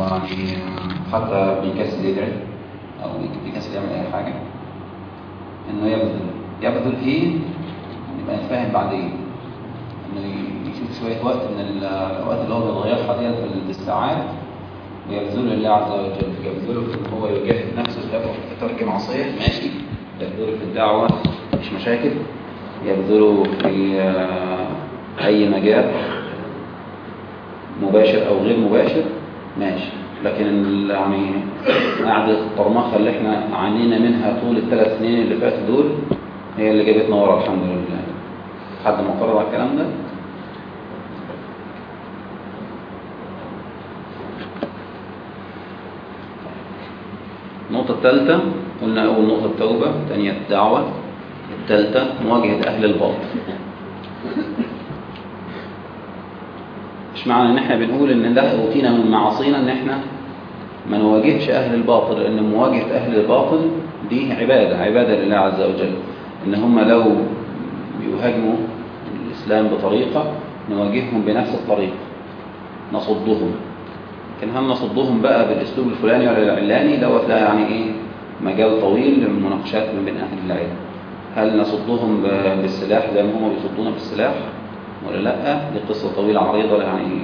يعني حتى بيكسل يدعي أو بيكسل يعمل أي حاجة. إنه يبذل يبذل إيه؟ نبقى نتفاهم بعدين. إنه يشوف شوية وقت من الأوقات اللي هو بيضيعها ديت بالساعات ويبذله لله عز وجل. يبذله في إن هو يجاهد نفسه في ترك معصية ماشي. يبذله في الدعوة مش مشاكل. يبذله في أي مجال مباشر أو غير مباشر. ماشي. لكن يعني قعدة الطرمخة اللي إحنا عانينا منها طول الثلاث سنين اللي فاتوا دول هي اللي جابتنا ورا الحمد لله. حد معترض على الكلام ده؟ النقطة الثالثة قلنا أول نقطة التوبة ثانية الدعوة الثالثة مواجهة أهل الباطل. مش معنى إن إحنا بنقول إن ده أوتينا من معاصينا إن إحنا ما نواجهش أهل الباطل لأن مواجهة أهل الباطل دي عبادة عبادة لله عز وجل. إن هم لو بيهاجموا الإسلام بطريقة نواجههم بنفس الطريقة نصدهم. لكن هل نصدهم بقى بالأسلوب الفلاني ولا العلاني دوت لا يعني إيه؟ مجال طويل للمناقشات ما بين أهل العلم. هل نصدهم بالسلاح زي ما هم بيصدونا بالسلاح؟ ولا لا دي قصة طويلة عريضة يعني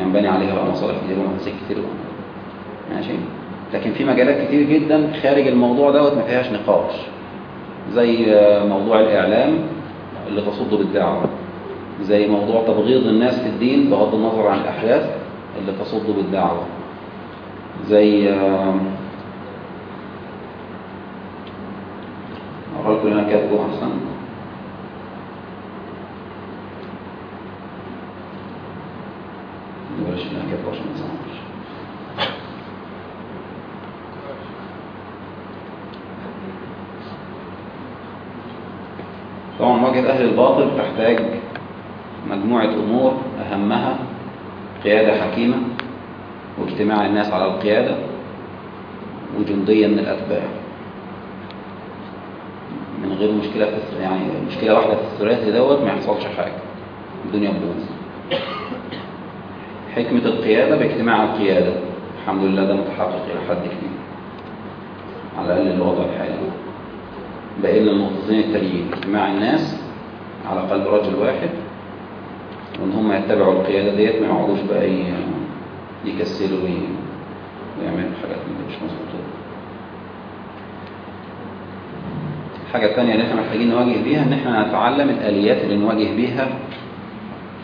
ينبني عليها بقى مصالح كتير ومحاسيب كتير ماشي. لكن في مجالات كتير جدا خارج الموضوع دوت ما فيهاش نقاش زي موضوع الإعلام اللي تصد بالدعوة زي موضوع تبغيض الناس في الدين بغض النظر عن الأحداث اللي تصد بالدعوة زي أقول لكم أنا كاتبه أحسن. نسمعش طبعا مواجهة أهل الباطل تحتاج مجموعة أمور أهمها قيادة حكيمة واجتماع الناس على القيادة وجندية من الأتباع. من غير مشكلة في يعني مشكلة واحدة في الثلاثي دوت ما يحصلش حاجة. الدنيا تبوظ حكمة القيادة باجتماع القيادة. الحمد لله ده متحقق إلى حد كبير. على الأقل الوضع الحالي بقينا النقطتين التانيين اجتماع الناس على قلب رجل واحد وإن هم يتبعوا القيادة ديت ما يقعدوش بقى يكسلوا ويعملوا حاجات مش مظبوطة. الحاجة الثانية اللي إحنا محتاجين نواجه بيها إن إحنا نتعلم الآليات اللي نواجه بيها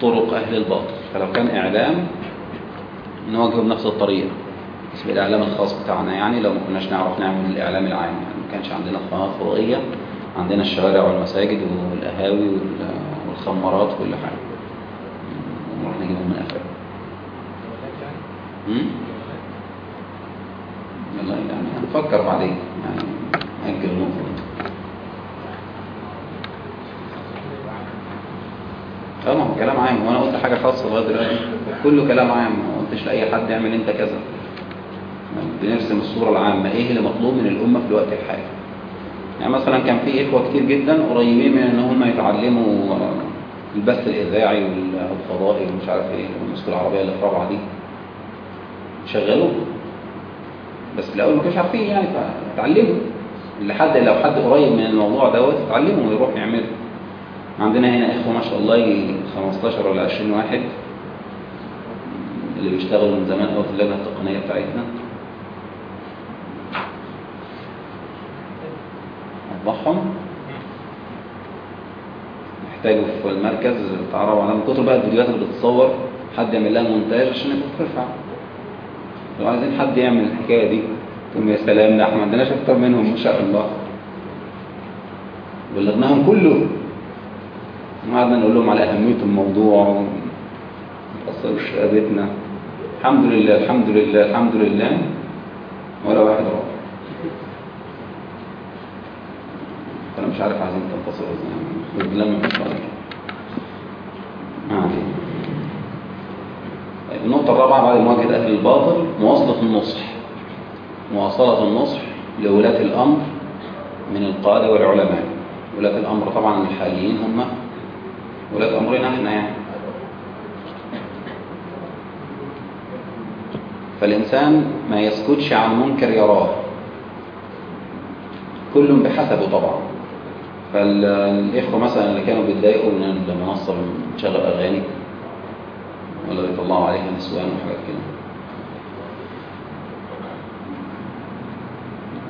طرق أهل الباطل. فلو كان إعلام نواجهه بنفس الطريقة بالنسبة الإعلام الخاص بتاعنا يعني لو ما كناش نعرف نعمل الإعلام العام يعني ما كانش عندنا قنوات فضائية عندنا الشوارع والمساجد والقهاوي والخمارات وكل حاجة. نروح نجيبهم من آخر يلا يعني هنفكر بعدين يعني نأجل النقطة ما هو كلام عام. وأنا قلت حاجة خاصة لغاية دلوقتي. كله كلام عام. قلتش لأي حد يعمل أنت كذا. بنرسم الصورة العامة. إيه اللي مطلوب من الأمة في الوقت الحالي؟ يعني مثلا كان في إخوة كتير جدا قريبين من إن هم يتعلموا البث الإذاعي والفضائي ومش عارف إيه المسكة العربية اللي في رابعة دي. شغلوه. بس الأول ما كانوش عارفين يعني فتعلموا. لحد لو حد قريب من الموضوع دوت اتعلموا ويروح يعملوا. عندنا هنا إخوة ما شاء الله 15 ولا 20 واحد. اللي بيشتغلوا من زمان قوي في اللجنة التقنية بتاعتنا. أوضحهم يحتاجوا في المركز. تعرفوا على من كتر بقى الفيديوهات اللي بتتصور حد يعمل لها مونتاج عشان يبقى ترفع لو عايزين حد يعمل الحكاية دي تقول يا سلام ده إحنا ما عندناش أكتر منهم ما شاء الله. بلغناهم كله. وقعدنا نقول لهم على أهمية الموضوع وما تأثرش رقبتنا الحمد لله الحمد لله الحمد لله. ولا واحد راح فأنا مش عارف عايزين تنتصروا إزاي لما مش عارف طيب النقطة الرابعة بعد مواجهة أهل الباطل مواصلة النصح. مواصلة النصح لولاة الأمر من القادة والعلماء. ولاة الأمر طبعا الحاليين هم. ولاة أمرنا إحنا يعني. فالإنسان ما يسكتش عن منكر يراه. كل بحسبه طبعا. فالإخوة مثلا اللي كانوا بيتضايقوا من المنصة بتشغل أغاني ولا بيطلعوا عليها نسوان وحاجات كده.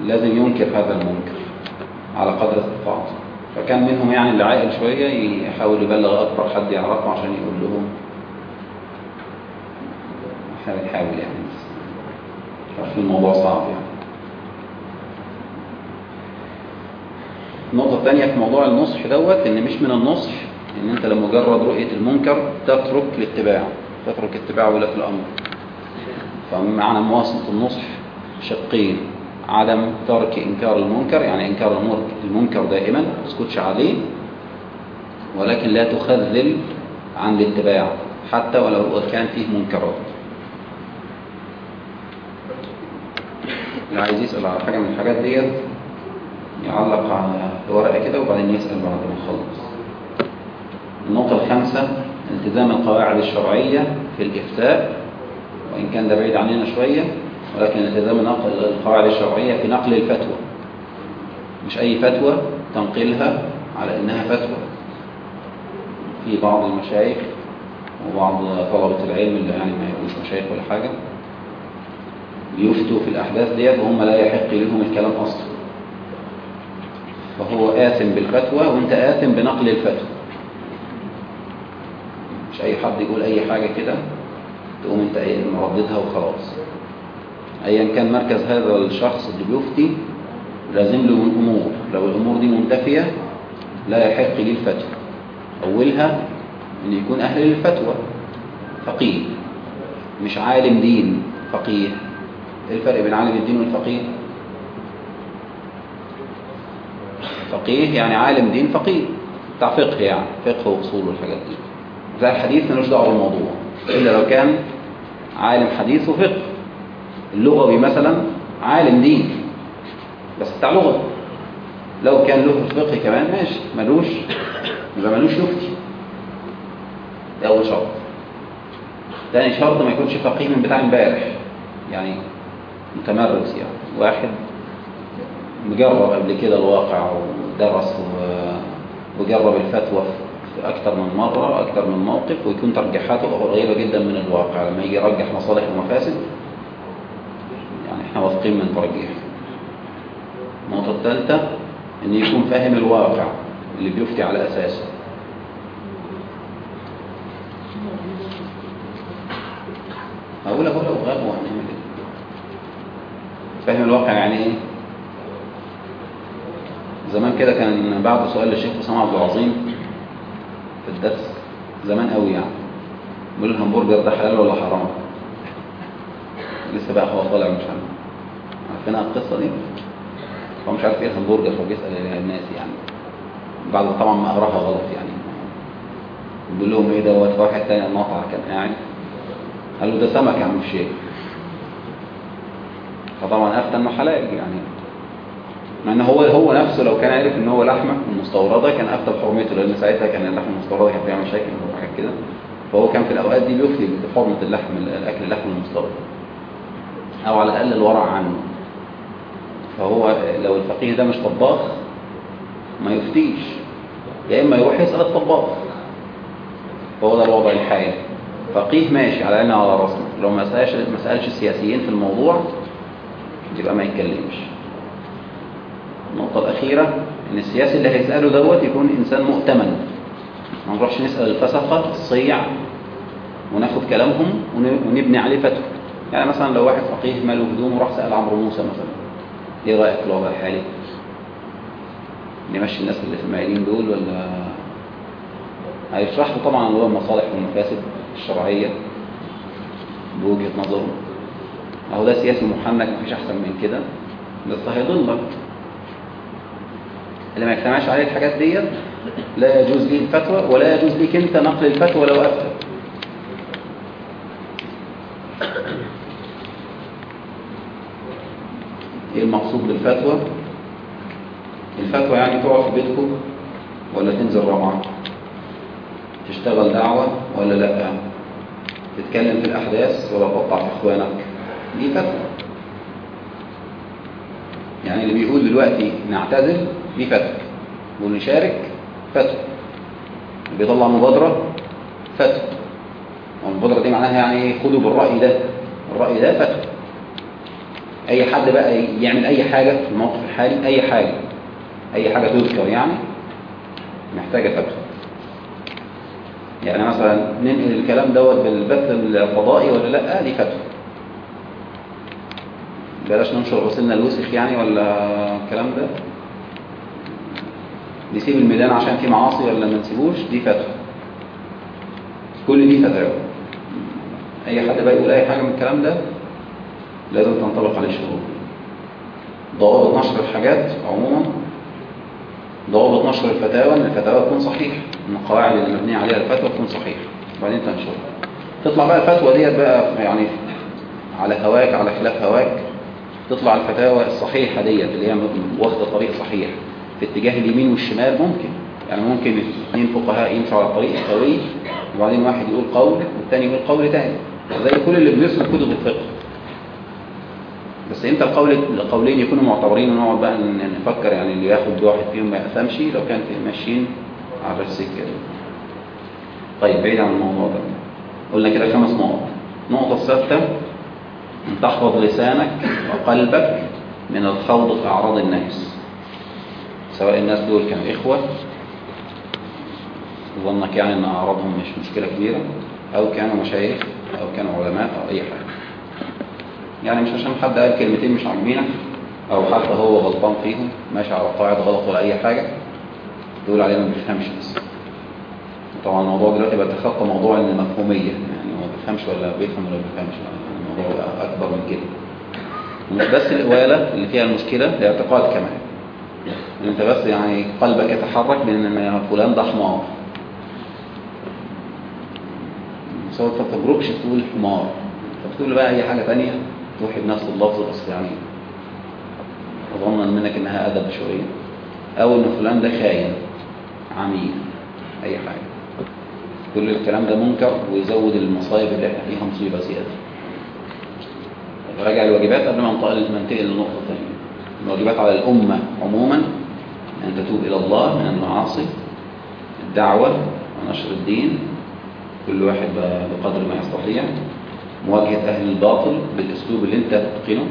لازم ينكر هذا المنكر على قدر استطاعته. فكان منهم يعني اللي عاقل شوية يحاول يبلغ أكبر حد يعرفه عشان يقول لهم إحنا بنحاول يعني. عارفين الموضوع صعب يعني. النقطة الثانية في موضوع النصح دوت إن مش من النصح إن أنت لمجرد رؤية المنكر تترك الاتباع تترك اتباع ولاة الأمر. فمعنى مواصلة النصح شقين عدم ترك إنكار المنكر يعني إنكار المنكر دائما ما تسكتش عليه ولكن لا تخذل عن الاتباع حتى ولو كان فيه منكرات. اللي عايز يسأل على حاجة من الحاجات ديت. يعلق على ورقة كده وبعدين يسأل بعد ما نخلص النقطة الخامسة التزام القواعد الشرعية في الإفتاء وإن كان ده بعيد عننا شوية ولكن التزام القواعد الشرعية في نقل الفتوى. مش أي فتوى تنقلها على إنها فتوى. في بعض المشايخ وبعض طلبة العلم اللي يعني ما يكونوش مشايخ ولا حاجة بيفتوا في الأحداث ديت وهم لا يحق لهم الكلام أصلا. فهو آثم بالفتوى وأنت آثم بنقل الفتوى. مش أي حد يقول أي حاجة كده تقوم أنت إيه مرددها وخلاص. ايا كان مركز هذا الشخص اللي بيفتي لازم له من امور لو الأمور دي منتفية لا يحق لي الفتوى. أولها إن يكون أهل للفتوى. فقيه. مش عالم دين فقيه. إيه الفرق بين عالم الدين والفقيه. فقيه يعني عالم دين فقيه. بتاع فقه يعني فقه وأصول والحاجات دي. زي الحديث ملوش دعوة بالموضوع. إلا لو كان عالم حديث وفقه. اللغوي مثلا عالم دين. بس بتاع لغة. لو كان له فقه كمان ماشي. ملوش. يبقى ملوش يفتي ده أول شرط. تاني شرط ما يكونش فقيه من بتاع امبارح. يعني متمرس يعني. واحد مجرب قبل كده الواقع ودرس وجرب الفتوى في أكثر من مرة أكثر من موقف ويكون ترجيحاته قريبة جدا من الواقع. لما يجي يرجح مصالح ومفاسد يعني إحنا واثقين من ترجيح. النقطة الثالثة إن يكون فاهم الواقع اللي بيفتي على أساسه. هقول أقول وهنعمل إيه فاهم الواقع يعني إيه؟ زمان كده كان بعد سؤال للشيخ أسامة عبد العظيم في الدرس زمان قوي يعني. بيقول الهمبرجر ده حلال ولا حرام؟ لسه بقى هو طالع مش عارف عارفين القصة دي؟ هو مش عارف إيه الهمبرجر فبيسال الناس يعني. بعد طبعا ما قراها غلط يعني. بيقول لهم إيه دوت؟ فواحد تاني ناطع كان قاعد. قال له ده سمك يا عم الشيخ. فطبعا افتى انه حلال يعني. مع ان هو هو نفسه لو كان عارف إن هو لحمة مستوردة كان افتى بحرمته لأن ساعتها كان اللحمة المستورده كانت بيعمل مشاكل وحاجات كده. فهو كان في الأوقات دي بيفتي بحرمة اللحم الأكل اللحم المستورد. أو على الأقل الورع عنه. فهو لو الفقيه ده مش طباخ ما يفتيش. يا إما يروح يسأل الطباخ. فهو ده الوضع الحالي. فقيه ماشي على عيننا على راسنا. لو ما ما سألش السياسيين في الموضوع يبقى ما يتكلمش. النقطة الأخيرة إن السياسي اللي هيسأله دوت يكون إنسان مؤتمن. ما نروحش نسأل الفسقة الصيع وناخد كلامهم ونبني عليه فتوى. يعني مثلا لو واحد فقيه ماله هدوم وراح سأل عمرو موسى مثلا إيه رأيك في الوضع الحالي؟ نمشي الناس اللي في المعيدين دول ولا؟ هيشرح له طبعا اللي هو المصالح والمفاسد الشرعية بوجهة نظره. أهو ده سياسي محنك مفيش أحسن من كده. بس هيضلك. اللي ما يجتمعش عليه الحاجات ديت لا يجوز ليه الفتوى ولا يجوز ليك أنت نقل الفتوى لو أفتى. إيه المقصود بالفتوى؟ الفتوى يعني تقعد في بيتكم ولا تنزل رابعه تشتغل دعوة ولا لأ؟ تتكلم في الأحداث ولا تقطع في إخوانك؟ دي فتوى. يعني اللي بيقول دلوقتي نعتزل دي فتوى. ونشارك فتوى. اللي بيطلع مبادرة فتوى. والمبادرة دي معناها يعني إيه؟ خدوا بالرأي ده. الرأي ده فتوى. أي حد بقى يعمل أي حاجة في الموقف الحالي أي حاجة أي حاجة تذكر يعني محتاجة فتوى. يعني مثلا ننقل الكلام دوت بالبث الفضائي ولا لأ؟ دي فتوى. بلاش ننشر غسلنا الوسخ يعني ولا الكلام ده؟ نسيب الميدان عشان في معاصي ولا ما نسيبوش؟ دي فتوى. كل دي فتاوى. أي حد بقى يقول أي حاجة من الكلام ده لازم تنطبق عليه شروط ضوابط نشر الحاجات عموما ضوابط نشر الفتاوى إن الفتاوى تكون صحيحه إن القواعد اللي مبنية عليها الفتوى تكون صحيحة. وبعدين تنشرها. تطلع بقى الفتوى ديت بقى يعني على هواك على خلاف هواك. تطلع الفتاوى الصحيحة ديت اللي هي واخدة طريق صحيح في اتجاه اليمين والشمال ممكن. يعني ممكن اثنين فقهاء يمشوا على الطريق السوي وبعدين واحد يقول قول والثاني يقول قول تاني. زي كل اللي بيرسم كتب الفقه. بس إمتى القول القولين يكونوا معتبرين ونقعد بقى نفكر يعني اللي ياخد واحد فيهم ما يفهمش لو كان ماشيين على السكه طيب بعيد عن الموضوع ده. قلنا كده خمس نقط. النقطه السادسة تحفظ لسانك وقلبك من الخوض في أعراض الناس سواء الناس دول كانوا إخوة ظنك يعني إن أعراضهم مش مشكلة كبيرة أو كانوا مشايخ أو كانوا علماء أو أي حاجة. يعني مش عشان حد قال كلمتين مش عاجبينك أو حتى هو غلطان فيهم ماشي على قواعد غلط ولا أي حاجة تقول عليه ما بيفهمش بس. طبعا الموضوع دلوقتي بقى تخطى موضوع المفهوميه يعني ما بيفهمش ولا بيفهم ولا ما بيفهمش. يعني بقى أكبر من كده. ومش بس القواله اللي فيها المشكلة ده اعتقاد كمان. ان أنت بس يعني قلبك يتحرك بأن فلان ده حمار. سواء ما تجربش تقول حمار. فتقول بقى أي حاجة ثانية توحي بنفس اللفظ بس يعني ظنا منك إنها أدب شوية. أو إن فلان ده خاين عميل أي حاجة. كل الكلام ده منكر ويزود المصايب اللي إحنا فيها مصيبة زيادة. راجع الواجبات قبل ما ننتقل لنقطه ثانية الواجبات على الأمة عموما أن تتوب إلى الله من المعاصي الدعوة ونشر الدين كل واحد بقدر ما يستطيع مواجهة أهل الباطل بالأسلوب اللي أنت تتقنه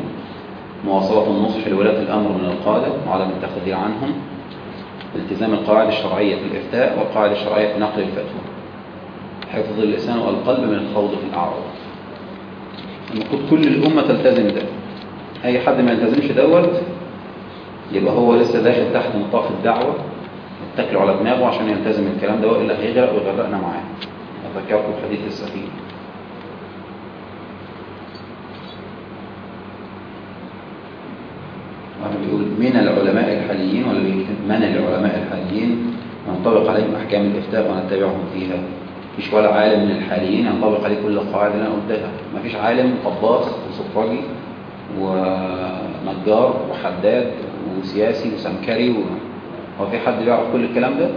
مواصلة النصح لولاة الأمر من القادة وعدم التخذير عنهم التزام القواعد الشرعية في الإفتاء والقواعد الشرعية في نقل الفتوى. حفظ اللسان والقلب من الخوض في الأعراض. المفروض كل الأمة تلتزم ده أي حد ما يلتزمش دوت يبقى هو لسه داخل تحت نطاق الدعوة اتكلوا على دماغه عشان يلتزم الكلام ده وإلا هيغرق ويغرقنا معاه. أذكركم حديث السفينة واحد بيقول من العلماء الحاليين ولا من العلماء الحاليين؟ ننطبق عليهم أحكام الإفتاء ونتبعهم فيها. مفيش ولا عالم من الحاليين ينطبق عليه كل القواعد اللي أنا قلتها. مفيش عالم طباخ وصفاجي ونجار وحداد وسياسي وسمكري و... هو في حد بيعرف كل الكلام ده؟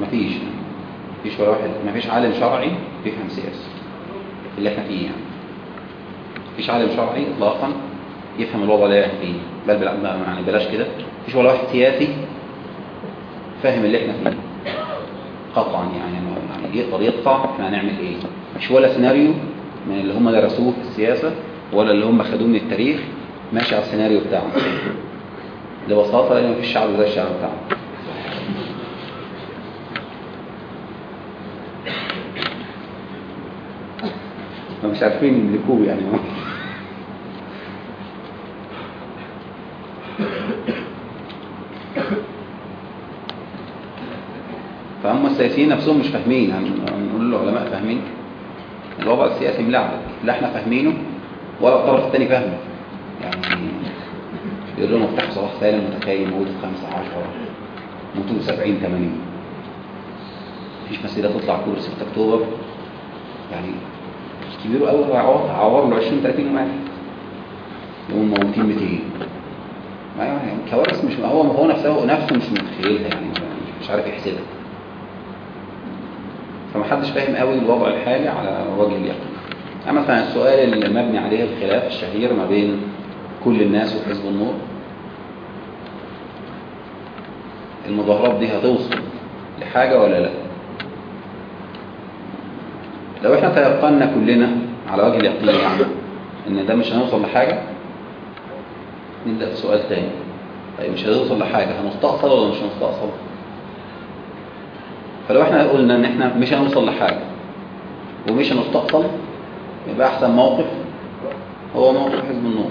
مفيش. مفيش ولا واحد. مفيش عالم شرعي بيفهم سياسة اللي إحنا فيه يعني. مفيش عالم شرعي اطلاقا يفهم الوضع اللي إحنا فيه. بل بل يعني بلاش كده. مفيش ولا واحد سياسي فاهم اللي إحنا فيه. قطعا يعني يعني يقدر يقطع إحنا هنعمل إيه. مش ولا سيناريو من اللي هم درسوه في السياسة ولا اللي هم خدوه من التاريخ. ماشي على السيناريو بتاعهم ببساطة لأن مفيش شعب زي الشعب بتاعهم مش عارفين يملكوه يعني. السياسيين نفسهم مش فاهمين هنقول له علماء فاهمين. الوضع السياسي ملعبك لا إحنا فاهمينه ولا الطرف الثاني فاهمه. يعني يقول لهم مفتاح صلاح سالم متخيل موجود في 5 10 موتور 70 80 مفيش مسيرة تطلع كورس في أكتوبر. يعني كبير قوي عوار عوار له 20 30 واحد يقوم موتين 200 يعني كوارث مش هو هو نفسه نفسه مش متخيلها يعني مش عارف يحسبها. فمحدش فاهم قوي الوضع الحالي على وجه اليقين. أما مثلا السؤال اللي مبني عليه الخلاف الشهير ما بين كل الناس وحزب النور المظاهرات دي هتوصل لحاجة ولا لا؟ لو إحنا تيقنا كلنا على وجه اليقين يعني إن ده مش هنوصل لحاجة نبدأ في سؤال تاني. طيب مش هنوصل لحاجة هنستأصل ولا مش هنستأصل؟ فلو إحنا قلنا ان إحنا مش هنوصل لحاجة ومش هنستأصل يبقى أحسن موقف هو موقف حزب النور.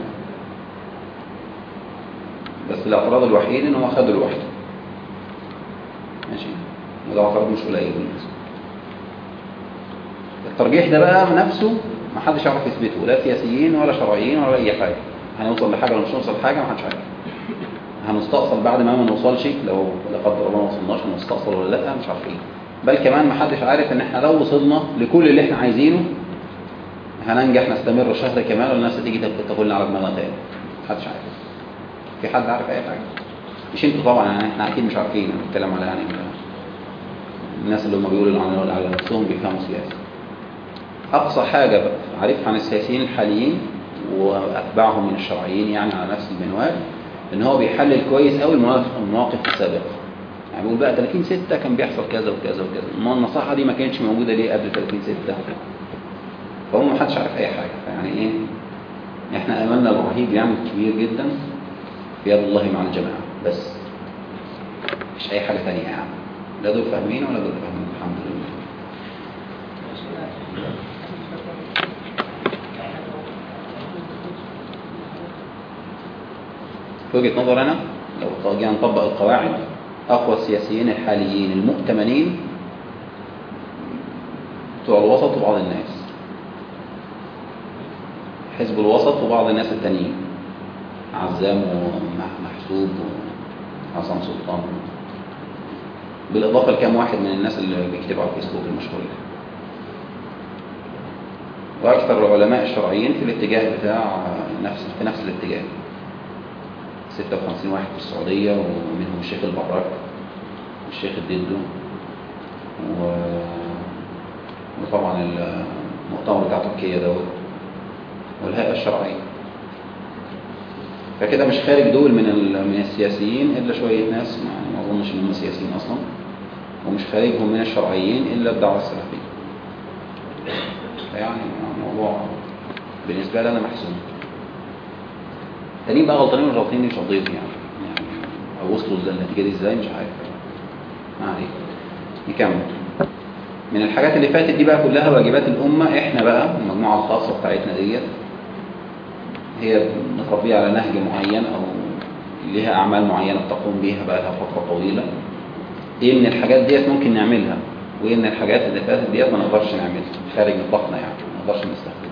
بس الاعتراض الوحيد إن هو خد لوحده. ماشي؟ وده اعتراض مش قليل بالنسبة. الترجيح ده بقى نفسه ما حدش يعرف يثبته لا سياسيين ولا شرعيين ولا أي حاجة. هنوصل لحاجة ولا مش هنوصل لحاجة ما حدش عارف. هنستأصل بعد ما ما نوصلش لو لا قدر الله ما وصلناش هنستأصل ولا لا مش عارفين. بل كمان ما حدش عارف إن إحنا لو وصلنا لكل اللي إحنا عايزينه هننجح نستمر شهر كمان ولا الناس تيجي تاكلنا على دماغنا تاني محدش عارف. في حد عارف أي حاجة؟ مش أنتوا طبعا يعني إحنا أكيد مش عارفين أنا بتكلم على يعني الناس اللي هم بيقولوا على نفسهم بيفهموا سياسة. أقصى حاجة بقى عارفها عن السياسيين الحاليين وأتباعهم من الشرعيين يعني على نفس المنوال؟ إن هو بيحلل كويس قوي المواقف السابقة. يعني بيقول بقى 30 6 كان بيحصل كذا وكذا وكذا. ما النصيحة دي ما كانتش موجودة ليه قبل 30 6 فهو ما حدش عارف أي حاجة. يعني إيه؟ إحنا آملنا الرهيب يعني كبير جدا في يد الله مع الجماعة. بس مش أي حاجة ثانية يعني. لا دول فاهمين ولا دول فاهمين الحمد لله في وجهة نظر أنا لو جينا نطبق القواعد أقوى السياسيين الحاليين المؤتمنين بتوع الوسط وبعض الناس. حزب الوسط وبعض الناس التانيين. عزام ومحسوب وحسن سلطان. بالإضافة لكام واحد من الناس اللي بيكتبوا على الفيسبوك المشهورين. وأكثر العلماء الشرعيين في الاتجاه بتاع نفس في نفس الاتجاه. 56 واحد في السعودية ومنهم الشيخ البراك والشيخ الددو و... وطبعا المؤتمر بتاع تركيا دوت والهيئة الشرعية. فكده مش خارج دول من من السياسيين إلا شوية ناس يعني ما أظنش إن هم سياسيين أصلا. ومش خارجهم من الشرعيين إلا الدعوة السلفية. فيعني الموضوع بالنسبة لي أنا محسوم تانيين بقى غلطانين ولا غلطانين مش قضيتي يعني. يعني أو وصلوا للنتيجة دي إزاي؟ مش عارف. ما عليك نكمل. من الحاجات اللي فاتت دي بقى كلها واجبات الأمة. إحنا بقى المجموعة الخاصة بتاعتنا ديت هي متربية على نهج معين أو لها أعمال معينة بتقوم بيها بقى لها فترة طويلة. إيه من الحاجات ديت ممكن نعملها؟ وإيه من الحاجات اللي فاتت ديت ما نقدرش نعملها خارج نطاقنا يعني. ما نقدرش نستخدمها.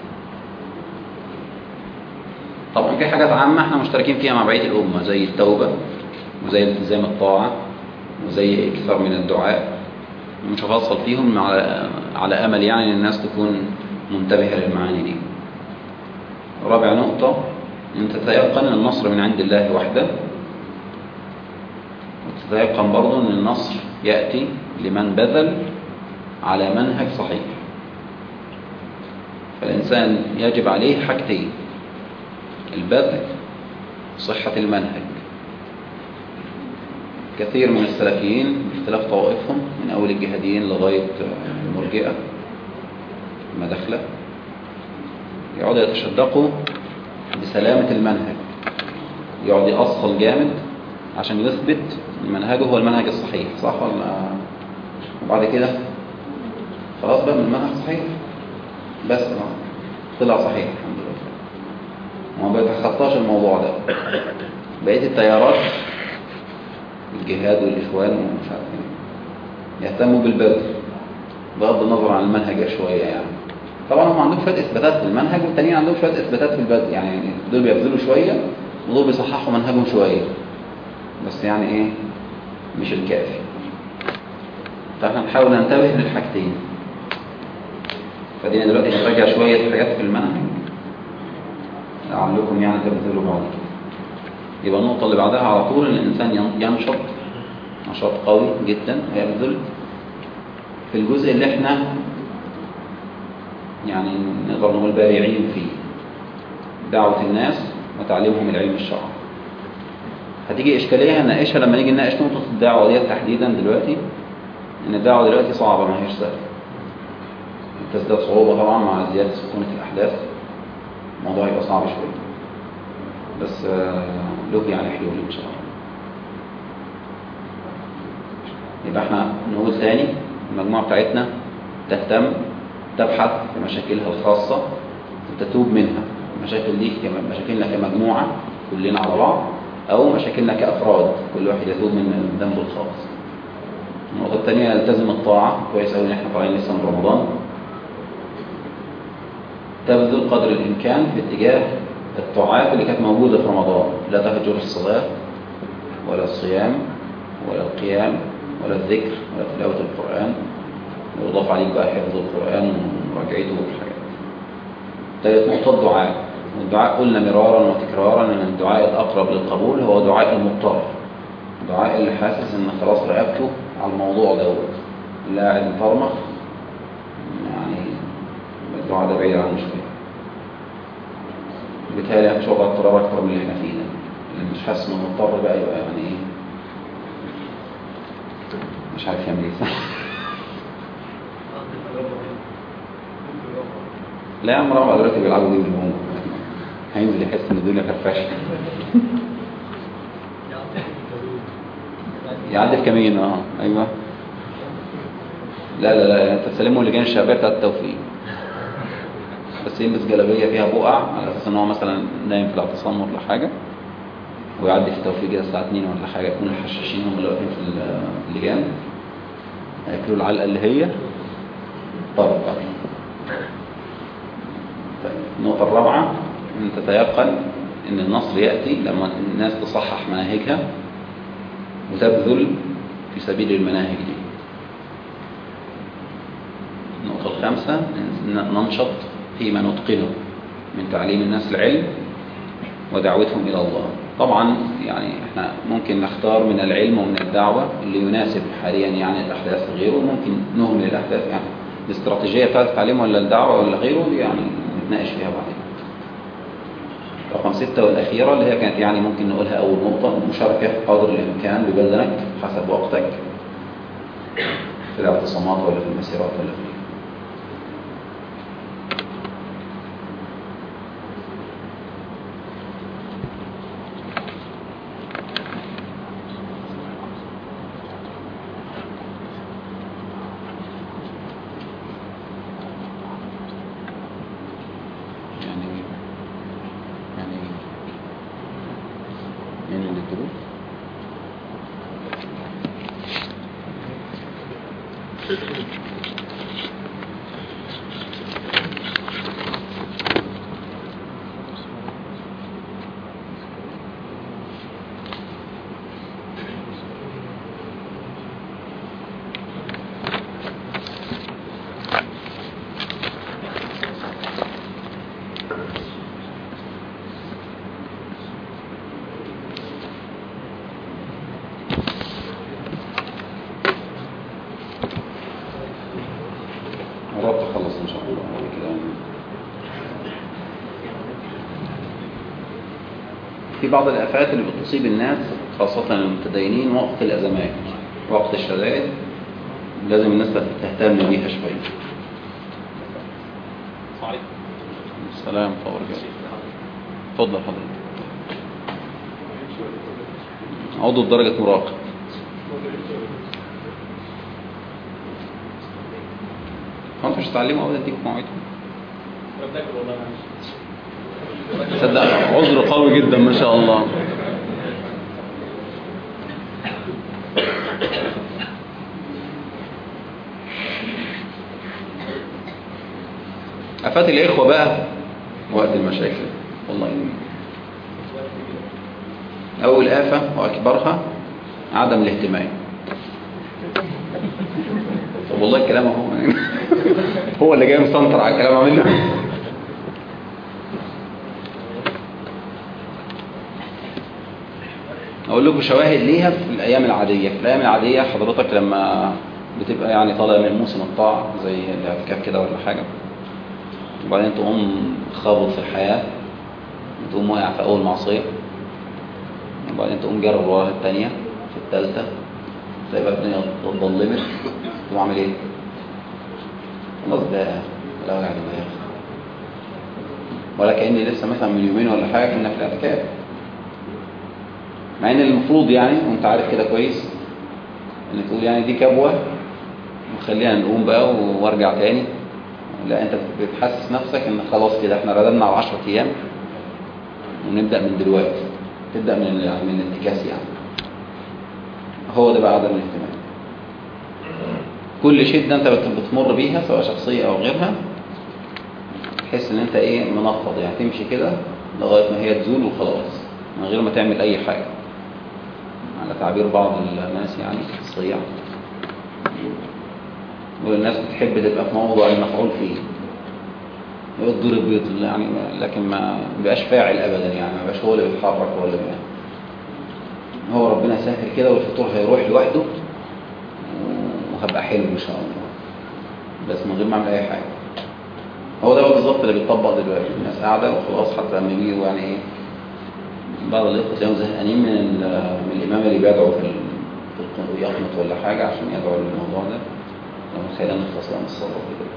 طبعا في حاجات عامة إحنا مشتركين فيها مع بقية الأمة زي التوبة وزي الالتزام الطاعة وزي إكثر من الدعاء. مش هفصل فيهم على على أمل يعني إن الناس تكون منتبهة للمعاني دي. رابع نقطة أن تتيقن النصر من عند الله وحده. وتتيقن برضه أن النصر يأتي لمن بذل على منهج صحيح. فالإنسان يجب عليه حاجتين البذل صحة المنهج. كثير من السلفيين باختلاف طوائفهم من أول الجهاديين لغاية المرجئة المداخلة يقعدوا يتشدقوا بسلامة المنهج. يقعد يأصل جامد عشان يثبت إن منهجه هو المنهج الصحيح صح ولا؟ وبعد كده خلاص بقى من المنهج صحيح. بس طلع صحيح الحمد لله. وما بيتخطاش الموضوع ده. بقية التيارات الجهاد والإخوان ومش عارف إيه. يهتموا بالبذل بغض النظر عن المنهج شوية يعني. طبعا هم عندهم شوية إثباتات في المنهج والتانيين عندهم شوية إثباتات في البذل يعني دول بيبذلوا شوية ودول بيصححوا منهجهم شوية. بس يعني إيه؟ مش الكافي. فاحنا نحاول ننتبه للحاجتين. فدينا دلوقتي نراجع شوية حاجات في المنهج. لعلكم يعني تبذلوا بعض يبقى النقطة اللي بعدها على طول إن الإنسان ينشط نشاط قوي جدا ويبذل في الجزء اللي إحنا يعني نقدر نقول بارعين فيه. دعوة الناس وتعليمهم العلم الشرعي. هتيجي إشكالية هنناقشها لما نيجي نناقش نقطة الدعوة ديت تحديدا دلوقتي إن الدعوة دلوقتي صعبة ما هيش سهلة تزداد صعوبة طبعا مع زيادة سكونة الأحداث. الموضوع يبقى صعب شوية بس آه، له يعني حلول إن شاء الله. يبقى إحنا نقول تاني المجموعة بتاعتنا تهتم تبحث في مشاكلها الخاصة وتتوب منها. المشاكل دي مشاكلنا كمجموعة كلنا على بعض أو مشاكلنا كأفراد كل واحد يتوب من ذنبه الخاص. النقطة الثانية يلتزم الطاعة. كويس أوي إن إحنا طالعين لسه من رمضان. تبذل قدر الإمكان في اتجاه الطاعات اللي كانت موجودة في رمضان. لا تهجر الصلاة ولا الصيام ولا القيام ولا الذكر ولا تلاوة القرآن. ويضاف عليك بقى حفظ القرآن ومراجعته والحاجات ثالث نقطة الدعاء. والدعاء قلنا مرارا وتكرارا إن الدعاء الأقرب للقبول هو دعاء المضطر. دعاء اللي حاسس إن خلاص رقبته على الموضوع دوت. قاعد مطرمخ يعني الدعاء ده بعيد عنه شوية بالتالي مش وضع اضطرار أكتر من اللي إحنا فيه ده اللي مش حاسس إنه مضطر بقى يبقى يعني إيه. مش عارف يعمل إيه. صح لا يا عم رابع دلوقتي بيلعبوا دي بالبونج هينزل يحس إن الدنيا فرفشة. يعدي في كمين آه أيوه. لا لا لا أنت تسلمه لجان الشعبيه بتاعت التوفيق. بس يلبس جلابية فيها بقع على أساس إن هو مثلا نايم في الاعتصام ولا حاجة ويعدي في التوفيق كده الساعة 2 ولا حاجة يكون الحشاشين هم اللي واقفين في اللجان هياكلوا العلقة اللي هي طرب. طيب النقطة الرابعة أن تتيقن أن النصر يأتي لما الناس تصحح مناهجها وتبذل في سبيل المناهج دي. النقطة الخامسة أن ننشط فيما نتقنه من تعليم الناس العلم ودعوتهم إلى الله. طبعا يعني إحنا ممكن نختار من العلم ومن الدعوة اللي يناسب حاليا يعني الأحداث غيره ممكن نهمل الأحداث يعني. الاستراتيجية بتاعت التعليم ولا الدعوة ولا غيره يعني نتناقش فيها بعدين. رقم ستة والأخيرة اللي هي كانت يعني ممكن نقولها أول نقطة مشاركة قدر الإمكان ببدنك حسب وقتك في الاعتصامات ولا في المسيرات ولا في يعني يعني مين اللي الدروس قربت اخلص ان شاء الله بعد كده في بعض الآفات اللي بتصيب الناس خاصة المتدينين وقت الأزمات وقت الشدائد لازم الناس تهتم بيها شوية. السلام عليكم اتفضل حضرتك عضو درجة مراقب. هو أنتوا مش ابدا تيجوا في مواعيدكم تصدق عذر قوي جدا ما شاء الله. افات الإخوة بقى؟ وقت المشاكل. والله يمين. أول آفة وأكبرها عدم الاهتمام. طب والله الكلام أهو. هو اللي جاي مسنطر على الكلام عامل شواهد ليها في الأيام العادية. في الأيام العادية حضرتك لما بتبقى يعني طالع من موسم الطاعة زي الاعتكاف كده ولا حاجة وبعدين تقوم خابط في الحياة تقوم واقع في أول معصية وبعدين تقوم جرب وراها التانية في التالتة تلاقي بقى الدنيا اتظلمت تقوم عامل إيه؟ خلاص ده لا وجع دماغ ولا كأني لسه مثلا من يومين ولا حاجة كنا في الاعتكاف. مع إن المفروض يعني وانت عارف كده كويس. ان تقول يعني دي كبوة وخلينا نقوم بقى وأرجع تاني. لا أنت بتحسس نفسك إن خلاص كده إحنا رددنا على 10 أيام. ونبدأ من دلوقتي. تبدأ من من الانتكاس يعني. هو ده بقى عدم الاهتمام. كل شدة أنت بتمر بيها سواء شخصية أو غيرها. تحس إن أنت إيه منفض يعني. تمشي كده لغاية ما هي تزول وخلاص من غير ما تعمل أي حاجة. على تعبير بعض الناس يعني الصيع والناس بتحب تبقى في موضوع المفعول فيه. يقدر البيض يعني لكن ما بيبقاش فاعل ابدا يعني ما بيبقاش هو اللي بيتحرك ولا بي... هو ربنا سهل كده والفطور هيروح لوحده وهبقى حلو إن شاء الله. بس من غير ما أعمل أي حاجة. هو ده بالظبط اللي بيطبق دلوقتي. الناس قاعدة وخلاص حتى لما يجوا يعني إيه بعض الاخوه تلاقيهم زهقانين من من الإمام اللي بيدعو في يقنط ولا حاجة عشان يدعو للموضوع ده. لما خلينا نخلص بقى من الصلاة كده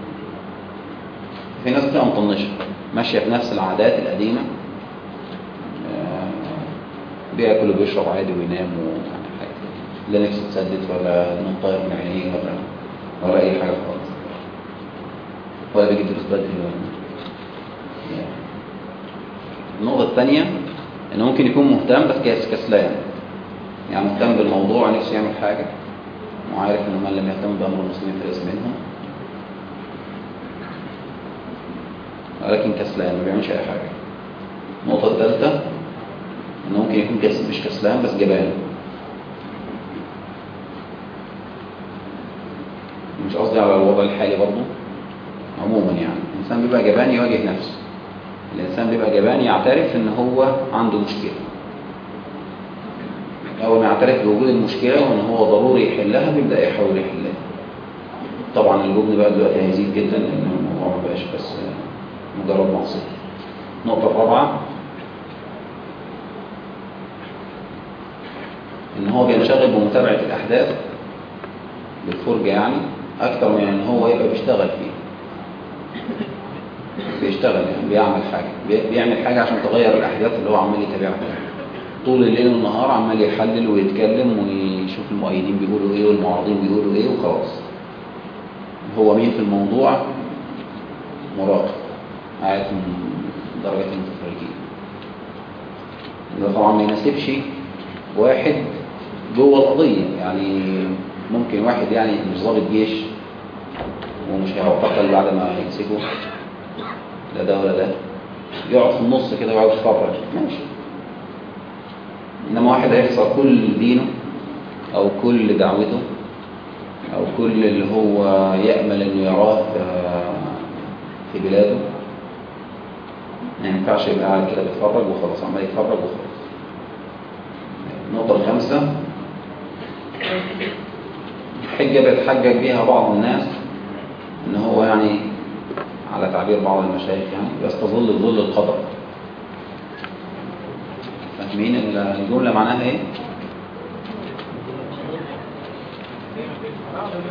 في ناس بتبقى مطنشة ماشية بنفس العادات القديمة. بياكل وبيشرب عادي وينام لا نفسه تسدد ولا نوم طاير من عينيه ولا ولا أي حاجة خالص. ولا بيجي دروس بدري ولا النقطة الثانية إنه ممكن يكون مهتم بس كسلان. يعني مهتم بالموضوع نفسه يعمل حاجة. وعارف إنه من لم يهتم بأمر المسلمين فليس منهم. ولكن كسلان ما بيعملش أي حاجة. النقطه الثالثه إنه ممكن يكون كس مش كسلان بس جبان. مش قصدي على الوضع الحالي برضه. عموما يعني. الانسان بيبقى جبان يواجه نفسه. الإنسان بيبقى جبان يعترف إن هو عنده مشكلة. اول ما يعترف بوجود المشكلة وإن هو ضروري يحلها بيبدأ يحاول يحلها. طبعا الجبن بقى دلوقتي هيزيد جدا لأن الموضوع ما بقاش بس مجرد معصية. النقطه الرابعه إن هو بينشغل بمتابعة الأحداث بالفرجة يعني أكتر من إن هو يبقى بيشتغل فيه بيشتغل يعني بيعمل حاجة بيعمل حاجة عشان تغير الأحداث اللي هو عمال يتابعها. طول الليل والنهار عمال يحلل ويتكلم ويشوف المؤيدين بيقولوا إيه والمعارضين بيقولوا إيه وخلاص. هو مين في الموضوع؟ مراقب قاعد في درجة المتفرجين ده طبعا ما يناسبش واحد جوه القضية يعني ممكن واحد يعني مش ضابط جيش ومش هيعتقل بعد ما يمسكه لا ده ولا ده يقعد في النص كده ويقعد يتفرج. ماشي. إنما واحد هيخسر كل دينه أو كل دعوته أو كل اللي هو يأمل إنه يراه في بلاده. ما ينفعش يبقى قاعد كده بيتفرج وخلاص عمال يتفرج وخلاص. النقطة الخامسة. حجة بيتحجج بيها بعض الناس إن هو يعني على تعبير بعض المشايخ يعني يستظل ظل القدر فاهمين الجملة معناها إيه؟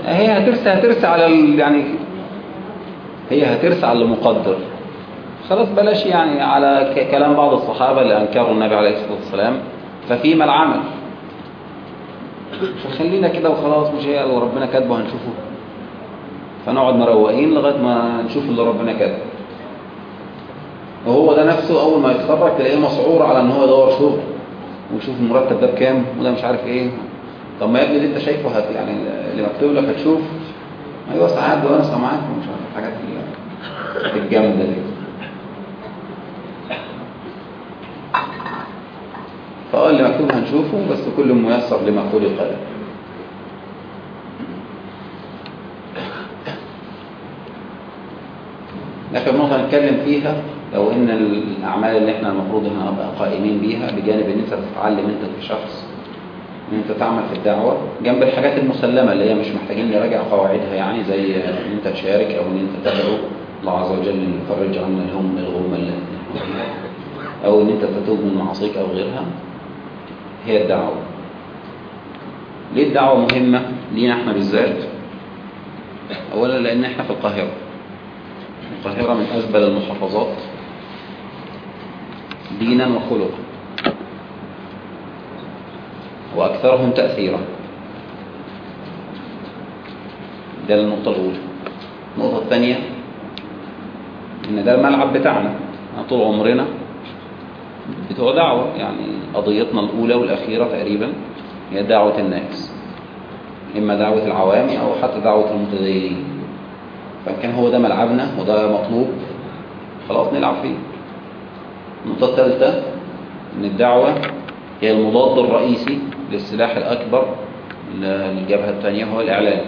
هي هترسى هترسى على. يعني هي هترسى على المقدر خلاص بلاش يعني على كلام بعض الصحابة اللي أنكروا النبي عليه الصلاة والسلام ففيما العمل فخلينا كده وخلاص مش هي اللي ربنا كاتبه هنشوفه فنقعد مروقين لغاية ما نشوف اللي ربنا كاتبه. وهو ده نفسه أول ما يتخرج تلاقيه مسعور على إن هو يدور شغل ويشوف المرتب ده بكام وده مش عارف إيه. طب ما يا ابني اللي أنت شايفه هت يعني اللي مكتوب لك هتشوف. أيوه ساعات بونسة معاك ومش عارف الحاجات الجامدة دي. فقال اللي مكتوب هنشوفه بس كل ميسر لما خلق. له آخر نقطة هنتكلم فيها لو إن الأعمال اللي إحنا المفروض إن نبقى قائمين بيها بجانب إن أنت تتعلم أنت كشخص إن أنت تعمل في الدعوة جنب الحاجات المسلمة اللي هي مش محتاجين نراجع قواعدها يعني زي إن أنت تشارك أو إن أنت تدعو الله عز وجل إن يفرج عنا الهم الغمة اللي إحنا فيها أو إن أنت تتوب من معاصيك أو غيرها هي الدعوة. ليه الدعوة مهمة؟ لينا إحنا بالذات؟ اولا لأن إحنا في القاهرة. القاهرة من ازبل المحافظات دينا وخلقا. وأكثرهم تأثيرا. ده النقطة الأولى. النقطة الثانية إن ده الملعب بتاعنا. طول عمرنا بتوع دعوة يعني قضيتنا الأولى والأخيرة تقريبا هي دعوة الناس. إما دعوة العوام أو حتى دعوة المتدينين. فكان هو ده ملعبنا وده مطلوب خلاص نلعب فيه. النقطة الثالثة إن الدعوة هي المضاد الرئيسي للسلاح الأكبر للجبهة الثانية هو الإعلام.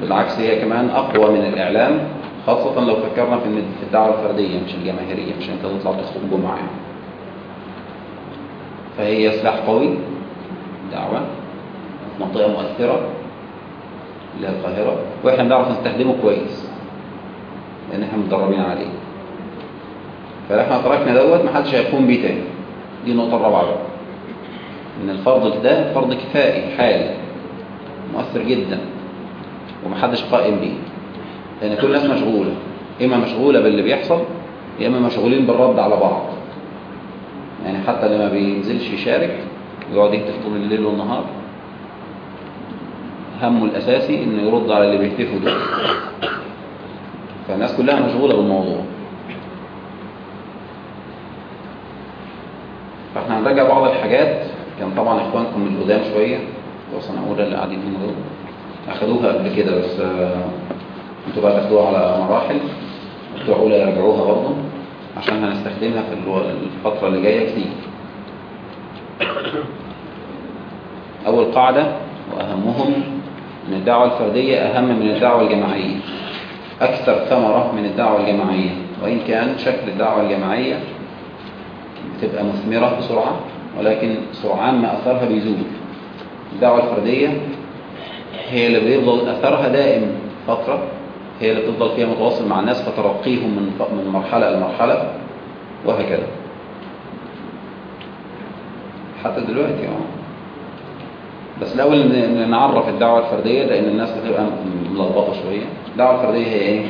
بالعكس هي كمان أقوى من الإعلام خاصة لو فكرنا في الدعوة الفردية مش الجماهيرية مش أنت تطلع تخطب جمعة يعني. فهي سلاح قوي دعوة منطقة مؤثرة. القاهرة وإحنا بنعرف نستخدمه كويس لأن إحنا متدربين عليه. فلو إحنا تركنا دوت محدش هيقوم بيه تاني. دي النقطة الرابعة بقى. إن الفرض ده فرض كفائي حالي مؤثر جدا ومحدش قائم بيه. لأن كل الناس مشغولة. إما مشغولة باللي بيحصل يا إما مشغولين بالرد على بعض. يعني حتى اللي ما بينزلش يشارك ويقعد يهتف طول الليل والنهار. همه الأساسي إنه يرد على اللي بيهتفوا دول فالناس كلها مشغولة بالموضوع. فإحنا هنراجع بعض الحاجات. كان طبعا إخوانكم القدام شوية. بتوع سنه اولى اللي قاعدين هنا دول. أخدوها قبل كده بس أنتوا بقى تاخدوها على مراحل. بتوع أولى يرجعوها برضه. عشان هنستخدمها في الفترة اللي جاية كتير. أول قاعدة وأهمهم ان الدعوة الفردية أهم من الدعوة الجماعية. أكثر ثمرة من الدعوة الجماعية. وإن كان شكل الدعوة الجماعية بتبقى مثمرة بسرعة ولكن سرعان ما أثرها بيزول. الدعوة الفردية هي اللي بيفضل أثرها دائم فترة هي اللي بتفضل فيها متواصل مع الناس فترقيهم من من مرحلة لمرحلة وهكذا. حتى دلوقتي آه بس الأول نعرف الدعوة الفردية لأن الناس بتبقى ملخبطة شوية. الدعوة الفردية هي إيه؟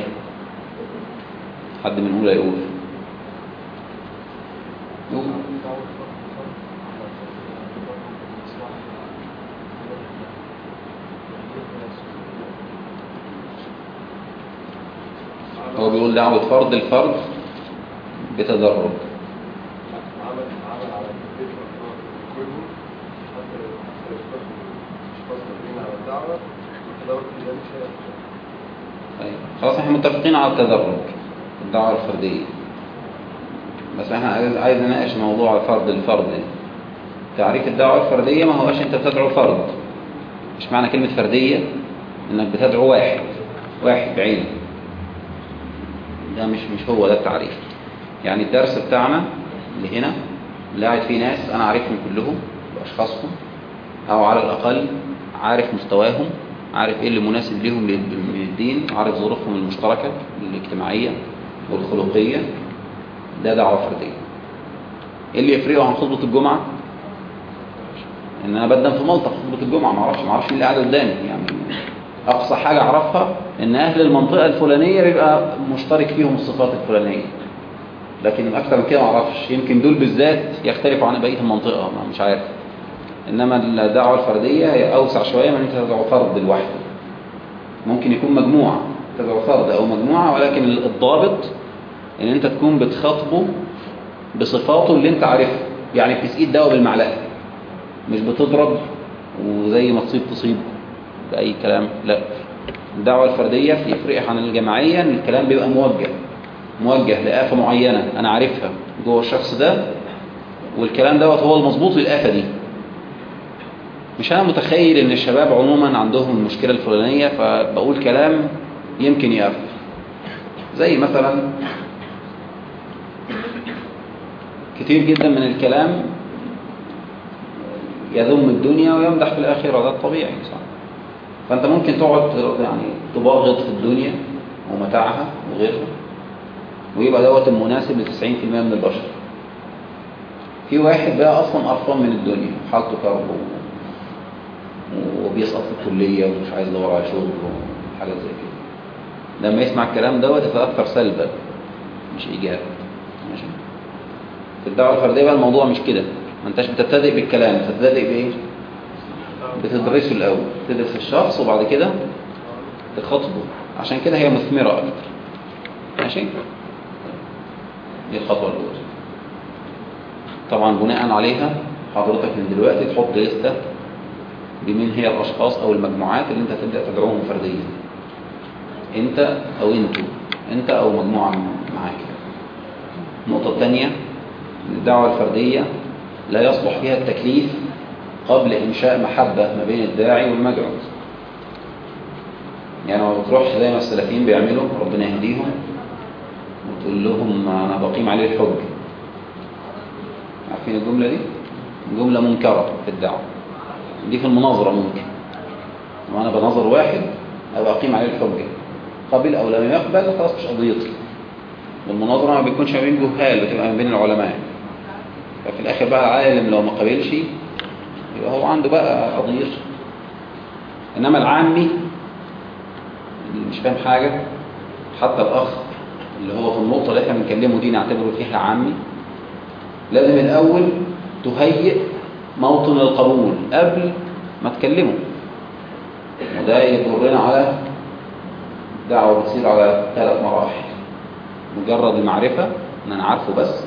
حد من أولى يقول يقول. هو بيقول دعوة فرد الفرد بتدرج. طيب خلاص إحنا متفقين على التدرج الدعوة الفردية. بس إحنا عايز نناقش موضوع فرد الفرد. تعريف الدعوة الفردية ما هوش انت بتدعو فرد. مش معنى كلمة فردية؟ انك بتدعو واحد واحد بعينه. ده مش مش هو ده التعريف. يعني الدرس بتاعنا اللي هنا اللي قاعد فيه ناس أنا عارفهم كلهم باشخاصهم أو على الأقل عارف مستواهم عارف إيه اللي مناسب لهم من الدين عارف ظروفهم المشتركة الاجتماعية والخلقية. ده دعوة فردية. إيه اللي يفرقه عن خطبة الجمعة؟ إن أنا بدن في ملطة خطبة الجمعة ما أعرفش ما أعرفش مين اللي قاعد قدامي. يعني أقصى حاجة أعرفها إن أهل المنطقة الفلانية بيبقى مشترك فيهم الصفات الفلانية. لكن أكتر من كده ما أعرفش. يمكن دول بالذات يختلفوا عن بقية المنطقة مش عارف. إنما الدعوة الفردية هي أوسع شوية من انت تدعو فرد لوحده ممكن يكون مجموعة تدعو فرد أو مجموعة ولكن الضابط إن أنت تكون بتخاطبه بصفاته اللي أنت عارفها يعني بتسقيت دواء بالمعلقة. مش بتضرب وزي ما تصيب تصيب بأي كلام لا. الدعوة الفردية يفرق عن الجماعية إن الكلام بيبقى موجه موجه لآفة معينة أنا عارفها جوه الشخص ده والكلام دوت هو المظبوط للآفة دي. مش أنا متخيل إن الشباب عموما عندهم المشكلة الفلانية فبقول كلام يمكن يقف زي مثلا كتير جدا من الكلام يذم الدنيا ويمدح في الآخرة ده الطبيعي صح؟ فأنت ممكن تقعد يعني تبغض في الدنيا ومتاعها وغيرها ويبقى دوت المناسب ل 90% من البشر. في واحد بقى أصلا قرفان من الدنيا حالته كرب وبيسقط في الكلية ومش عايز يدور على شغل وحاجات زي كده. لما يسمع الكلام دوت يتأثر سلبا مش إيجابا ماشي؟ في الدعوة الفردية بقى الموضوع مش كده. ما أنتش بتبتدئ بالكلام بتبتدئ بإيه؟ بتدرسه الأول. تدرس الشخص وبعد كده تخاطبه. عشان كده هي مثمرة أكتر. ماشي؟ دي الخطوة الأولى. طبعا بناء عليها حضرتك من دلوقتي تحط لستة بمين هي الأشخاص أو المجموعات اللي أنت تبدأ تدعوهم فرديا؟ أنت أو أنتوا أنت أو مجموعة معاك. النقطة الثانية الدعوة الفردية لا يصلح فيها التكليف قبل إنشاء محبة ما بين الداعي والمدعو. يعني ما بتروحش زي ما السلفيين بيعملوا ربنا يهديهم وتقول لهم أنا بقيم عليه الحج عارفين الجملة دي؟ جملة منكرة في الدعوة. دي في المناظرة ممكن. وأنا بنظر واحد أبقى أقيم عليه الحجة. قبل أو لم يقبل خلاص مش قضيتي والمناظرة ما بيكونش ما بين جهال بتبقى ما بين العلماء. ففي الآخر بقى العالم لو ما قبلش يبقى هو عنده بقى قضية. إنما العامي اللي مش فاهم حاجة حتى الأخ اللي هو في النقطة اللي إحنا بنكلمه دي نعتبره فيها عامي لازم الأول تهيئ موطن القبول قبل ما تكلمه. وده يضرنا على دعوة بتصير على ثلاث مراحل. مجرد المعرفة إن أنا عارفه بس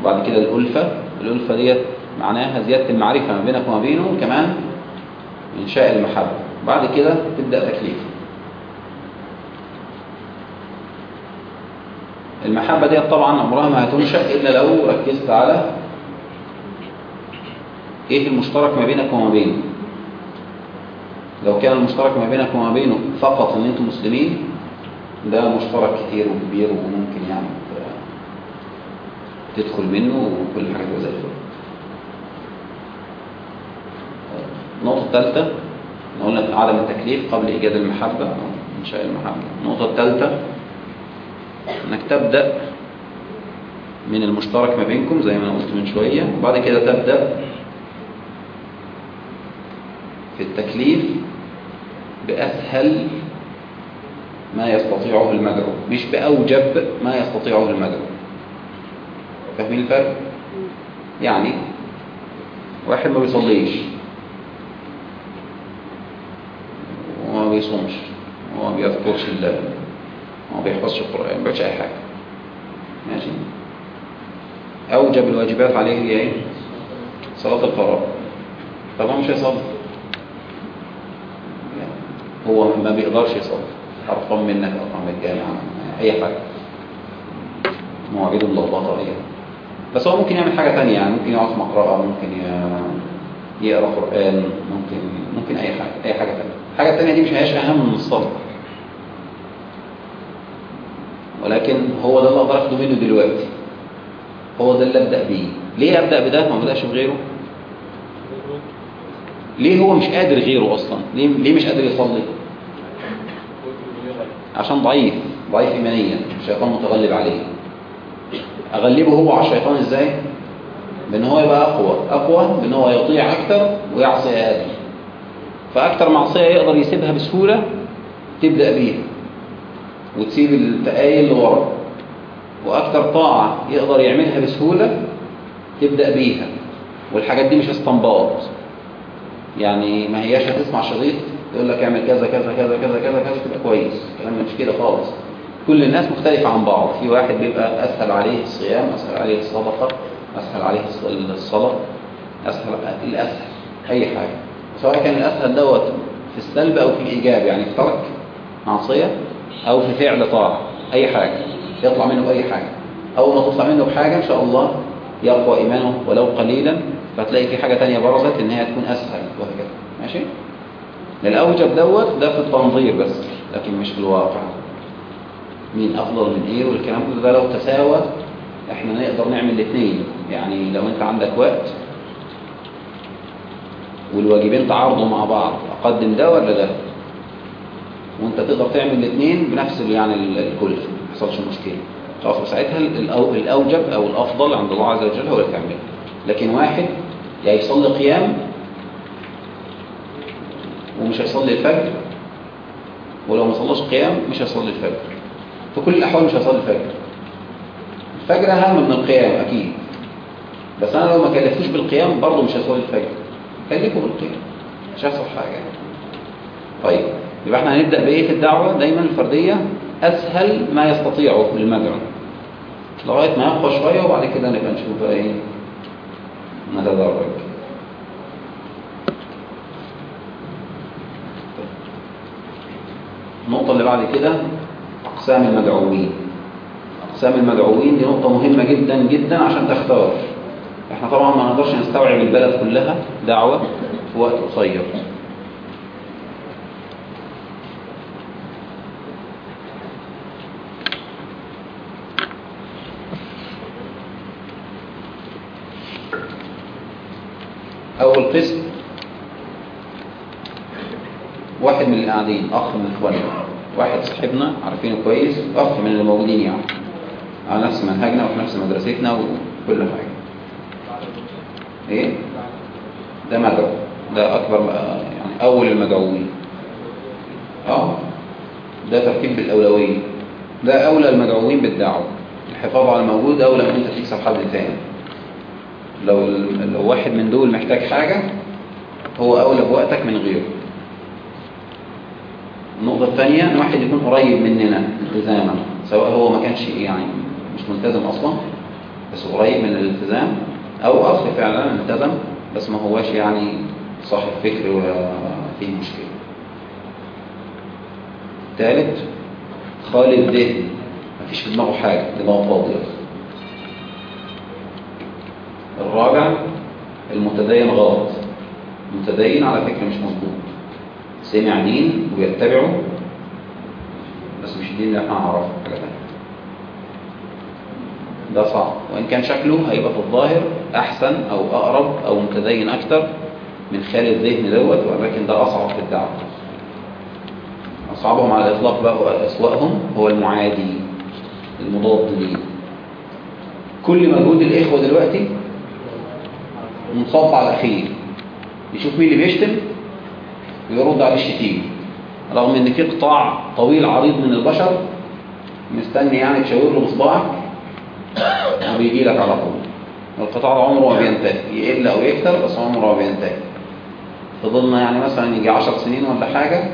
وبعد كده الألفة. الألفة ديت معناها زيادة المعرفة ما بينك وما بينه وكمان إنشاء المحبة. بعد كده تبدأ تكليف المحبة ديت طبعا عمرها ما هتنشأ إلا لو ركزت على إيه المشترك ما بينك وما بينه؟ لو كان المشترك ما بينك وما بينه فقط إن أنتم مسلمين ده مشترك كتير وكبير وممكن يعني تدخل منه وكل حاجة زي الفل. النقطة الثالثة قلنا عدم التكليف قبل إيجاد المحبة أو إنشاء المحبة. النقطة الثالثة أنك تبدأ من المشترك ما بينكم زي ما أنا قلت من شوية وبعد كده تبدأ في التكليف بأسهل ما يستطيعه المدعو مش بأوجب ما يستطيعه المدعو فاهمين الفرق؟ يعني واحد ما بيصليش وما بيصومش وما بيذكرش الله وما بيحفظش القرآن ما بيعملش أي حاجة. ماشي؟ أوجب الواجبات عليه هي إيه؟ صلاة الفراغ طب هو مش هيصلي؟ هو ما بيقدرش يصلي. قرفان منك قرفان من الجامعة أي حاجة. مواعيد ملخبطة أي بس هو ممكن يعمل حاجة تانية يعني ممكن يقعد في مقرأة ممكن يقرأ قرآن ممكن ممكن أي حاجة أي حاجة تانية. الحاجة التانية دي مش هياش أهم من الصلاة. ولكن هو ده اللي أقدر أخده منه دلوقتي. هو ده اللي أبدأ بيه. ليه أبدأ بده؟ ما بدأش بغيره. ليه هو مش قادر غيره أصلا؟ ليه, ليه مش قادر يصلي؟ عشان ضعيف ضعيف إيمانيا الشيطان متغلب عليه. أغلبه هو على الشيطان إزاي؟ بأن هو يبقى أقوى. أقوى بأن هو يطيع أكثر ويعصي أقل فأكثر معصية يقدر يسيبها بسهولة تبدأ بيها وتسيب التقايل لورا وأكثر طاعة يقدر يعملها بسهولة تبدأ بيها. والحاجات دي مش استنباط. يعني ما هياش هتسمع شريط يقول لك اعمل كذا كذا كذا كذا كذا كذا تبقى كويس. الكلام مش كده خالص. كل الناس مختلفة عن بعض. في واحد بيبقى أسهل عليه الصيام أسهل عليه الصدقة أسهل عليه الصلاة أسهل الأسهل أي حاجة. سواء كان الأسهل دوت في السلب أو في الإيجاب يعني في ترك معصية أو في فعل طاعة أي حاجة. يطلع منه بأي حاجة. أول ما تطلع منه بحاجة إن شاء الله يقوى إيمانه ولو قليلا. فتلاقي في حاجة تانية برزت إن هي تكون أسهل وهكذا. ماشي؟ للأوجب دوت ده في التنظير بس لكن مش في الواقع. مين أفضل من إيه والكلام ده لو تساوى إحنا نقدر نعمل الاثنين يعني لو أنت عندك وقت والواجبين تعارضوا مع بعض أقدم ده ولا ده؟ وأنت تقدر تعمل الاثنين بنفس يعني الكل ما يحصلش مشكلة. خلاص ساعتها الأوجب أو الأفضل عند الله عز وجل هو اللي تعمله. لكن واحد يا يصلي قيام ومش هيصلي الفجر ولو ما صلاش قيام مش هيصلي الفجر. في كل الأحوال مش هيصلي الفجر. الفجر أهم من القيام أكيد. بس أنا لو ما كلفتوش بالقيام برضه مش هيصلي الفجر. كلفه بالقيام. مش هيحصل حاجة. طيب يبقى إحنا هنبدأ بإيه في الدعوة؟ دايما الفردية. أسهل ما يستطيعه المدعو. لغاية ما يقوى شوية وبعد كده نبقى نشوف بقى إيه نتدرج النقطة اللي بعد كده أقسام المدعوين. أقسام المدعوين دي نقطة مهمة جدا جدا عشان تختار. إحنا طبعا ما نقدرش نستوعب البلد كلها دعوة في وقت قصير. أول قسم واحد من اللي قاعدين أخ من إخواننا. واحد صاحبنا عارفينه كويس أخ من اللي موجودين يعني. على نفس منهجنا وفي نفس مدرستنا وكل حاجة. إيه؟ ده مدعو ده أكبر يعني أول المدعوين أه؟ ده ترتيب بالأولوية. ده أولى المدعوين بالدعوة. الحفاظ على الموجود أولى من أنت تكسب حد ثاني لو لو واحد من دول محتاج حاجة هو أولى بوقتك من غيره. النقطة الثانية إن واحد يكون قريب مننا التزاما سواء هو ما كانش يعني مش ملتزم أصلا بس قريب من الالتزام أو اخ فعلا التزم بس ما هواش يعني صاحب فكر ولا فيه مشكلة. ثالث خالي الذهن مفيش في دماغه حاجة دماغه فاضية. الرابع المتدين غلط. المتدين على فكرة مش مظبوط. سمع دين ويتبعه بس مش الدين اللي إحنا نعرفه حاجة تانية. ده صعب. وإن كان شكله هيبقى في الظاهر أحسن أو أقرب أو متدين أكتر من خالي الذهن دوت ولكن ده أصعب في الدعوة. أصعبهم على الإطلاق بقى وأسوأهم هو المعادي المضاد ليه كل مجهود الإخوة دلوقتي منصب على الأخير يشوف مين اللي بيشتم؟ ويرد عليه الشتيمة. رغم إن في قطاع طويل عريض من البشر مستني يعني تشاور له بصباعك وبيجي لك على طول. القطاع ده عمره ما بينتهي. يقل أو يكتر بس عمره ما بينتهي. فضلنا يعني مثلا يجي 10 سنين ولا حاجة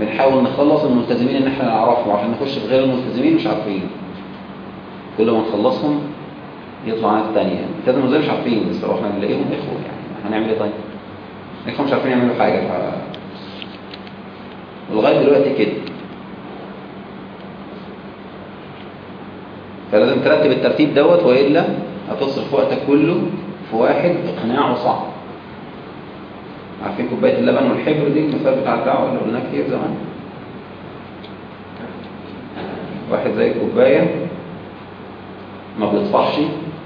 بنحاول نخلص الملتزمين ان إحنا نعرفهم عشان نخش في غير الملتزمين مش عارفين. كل ما نخلصهم يطلع ناس تانية الملتزمين زي مش عارفين بس لو إحنا بنلاقيهم إخوة يعني هنعمل إيه طيب؟ الاخوه مش عارفين يعملوا حاجة ف... ولغاية دلوقتي كده. فلازم ترتب الترتيب دوت وإلا هتصرف وقتك كله في واحد إقناعه صعب. عارفين كوباية اللبن والحبر دي المثال بتاع الدعوة اللي قلناه كتير زمان؟ واحد زي الكوباية ما بيطفحش.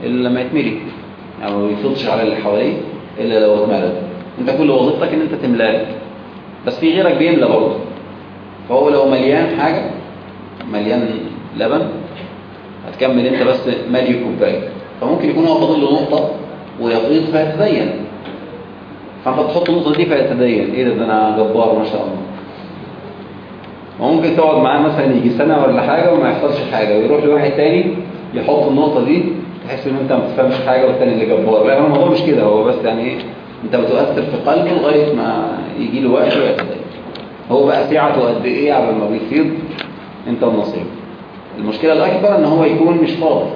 إلا لما يتملي يعني ما بيفضش على اللي حواليه إلا لو اتملى أنت كل وظيفتك إن أنت تملاه بس في غيرك بيملى برضه. فهو لو مليان حاجة مليان لبن هتكمل أنت بس مالي كوباية. فممكن يكون هو فاضل له نقطة ويفيض فيتدين. فأنت تحط النقطة دي فيتدين. إيه ده, أنا جبار ما شاء الله. وممكن تقعد معاه مثلا يجي سنة ولا حاجة وما يحصلش حاجة ويروح لواحد تاني يحط النقطة دي تحس ان أنت ما بتفهمش حاجة والتاني اللي جبار لا هو الموضوع مش كده هو بس يعني إيه أنت بتؤثر في قلبه لغاية ما يجي له وقت ويتدين هو بقى سعته قد إيه قبل ما بيفيض أنت النصيب المشكلة الأكبر إن هو يكون مش فاضي.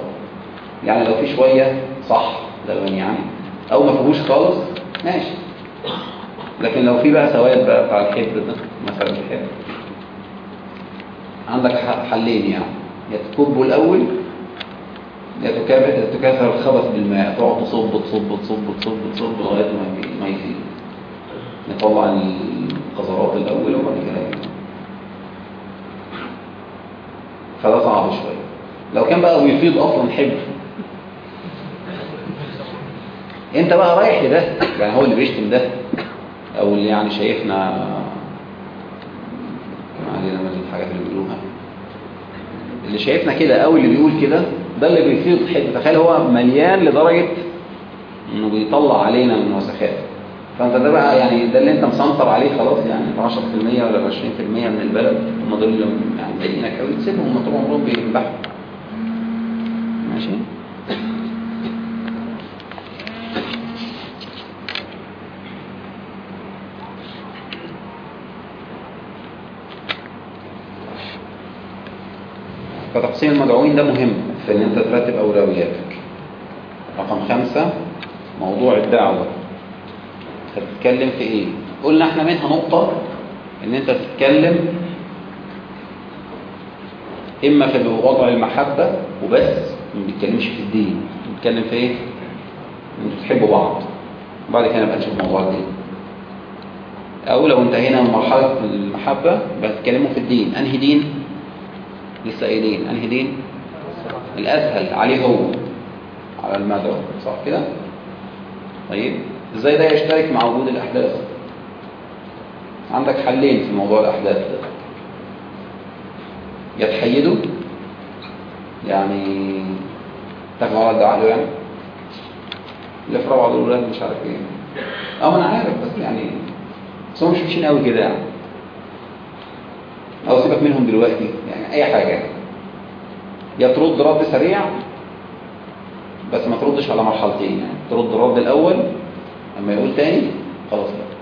يعني لو في شوية صح لبن يعني أو ما فيهوش خالص ماشي. لكن لو في بقى سواد بقى بتاع الحبر ده مثلا الحبر عندك حلين يعني. يا تكبه الأول يا تكاثر الخبث بالماء. تقعد تصب تصب تصب تصب تصب لغاية ما يفيد نطلع القذرات الأول وبعد كده فده صعب شوية. لو كان بقى بيفيض أصلا حبر. انت بقى رايح لده يعني هو اللي بيشتم ده أو اللي يعني شايفنا كما علينا من الحاجات اللي بيقولوها. اللي شايفنا كده أو اللي بيقول كده ده اللي حتة تخيل هو مليان لدرجة إنه بيطلع علينا من وسخات فأنت ده بقى يعني ده اللي أنت مسنطر عليه خلاص يعني. 10% ولا 20% من البلد. هم دول اللي يعني مضايقينك قوي تسيبهم هم طول عمرهم بينبحوا. ماشي؟ فتقسيم المدعوين ده مهم. في ان انت ترتب أولوياتك. رقم خمسة موضوع الدعوة. هتتكلم في إيه؟ قلنا إحنا منها نقطة إن أنت تتكلم إما في وضع المحبة وبس ما بيتكلمش في الدين. بيتكلم في إيه؟ أنتوا تحبوا بعض. وبعد كده نبقى نشوف موضوع الدين. أو لو انتهينا من مرحلة المحبة بتكلموا في الدين. أنهي دين؟ لسه قايلين. أنهي دين؟ الاسهل عليه هو على المدعو صح كده؟ طيب إزاي ده يشترك مع وجود الأحداث؟ عندك حلين في موضوع الأحداث ده. يا تحيده يعني تاخد على عقله يعني؟ اللي في رابعه دول ولاد مش عارف إيه. آه ما أنا عارف بس يعني بس هم مش ماشيين قوي كده يعني. أو سيبك منهم دلوقتي يعني أي حاجة يا ترد رد سريع بس ما تردش على مرحلتين يعني ترد الرد الأول لما يقول تاني خلاص بقى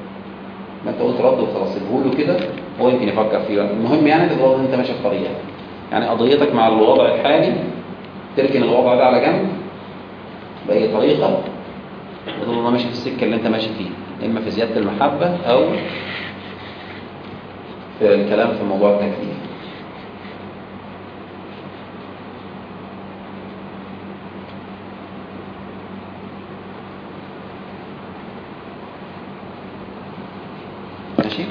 ما انت قلت رد وخلاص له كده هو يمكن يفكر فيه. المهم يعني تبقى انت ماشي في طريقك يعني قضيتك مع الوضع الحالي تركن الوضع ده على جنب بأي طريقة وتفضل ماشي في السكة اللي انت ماشي فيه إما في زيادة المحبة أو في الكلام في موضوع التكليف ماشي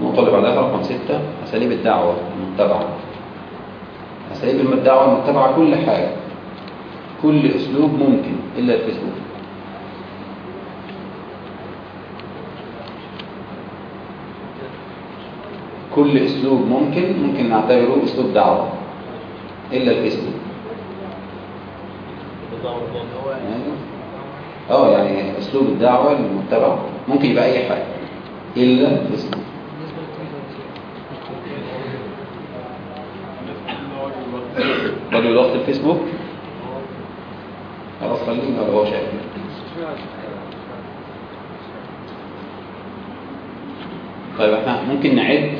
النقطة اللي بعدها رقم ستة أساليب الدعوة المتبعة أساليب الدعوة المتبعة كل حاجة. كل أسلوب ممكن إلا الفيسبوك. كل أسلوب ممكن ممكن نعتبره أسلوب دعوة إلا الفيسبوك. أه يعني أسلوب الدعوة المتبع ممكن يبقى أي حاجة إلا الفيسبوك. رجل وقت الفيسبوك؟ خلاص خلينا هو شايف. طيب إحنا ممكن نعد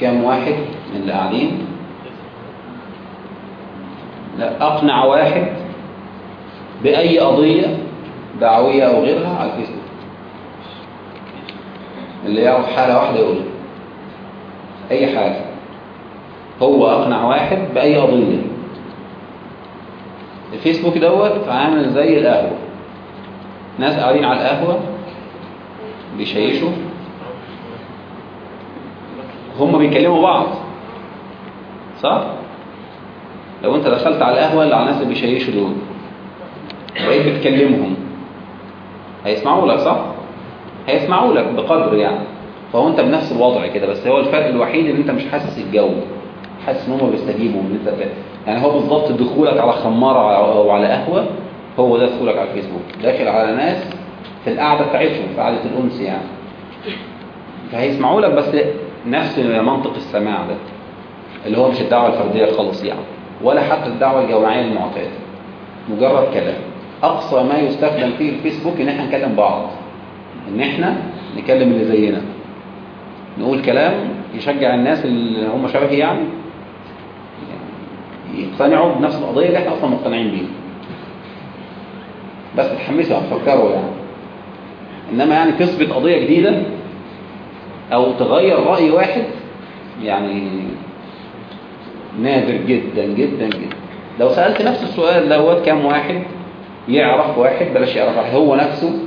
كام واحد من اللي قاعدين؟ لا أقنع واحد بأي قضية دعوية أو غيرها على الفيسبوك. اللي يعرف حالة واحدة يقولها أي حاجة هو أقنع واحد بأي قضية. الفيسبوك دوت عامل زي القهوة. ناس قاعدين على القهوة بيشيشوا. هم بيكلموا بعض. صح؟ لو انت دخلت على القهوة اللي على الناس اللي بيشيشوا دول بقيت بتكلمهم. هيسمعوا لك صح؟ هيسمعوا لك بقدر يعني. فهو انت بنفس الوضع كده بس هو الفرق الوحيد ان انت مش حاسس الجو حاسس إن هم بيستجيبوا. يعني هو بالظبط دخولك على خمارة أو على قهوة هو ده دخولك على الفيسبوك. داخل على ناس في القعدة بتاعتهم في قعدة الأنس يعني. فهيسمعوا لك بس نفس منطق السماع ده اللي هو مش الدعوة الفردية خالص يعني ولا حتى الدعوة الجماعية المعتادة. مجرد كلام. أقصى ما يستخدم فيه الفيسبوك إن إحنا نكلم بعض. إن إحنا نكلم اللي زينا. نقول كلام يشجع الناس اللي هم شبهي يعني يقتنعوا بنفس القضية اللي إحنا أصلا مقتنعين بيها. بس تحمسوا تفكروا يعني. إنما يعني تثبت قضية جديدة أو تغير رأي واحد يعني نادر جدا جدا جدا. لو سألت نفس السؤال دوت كام واحد يعرف واحد بلاش يعرف واحد هو نفسه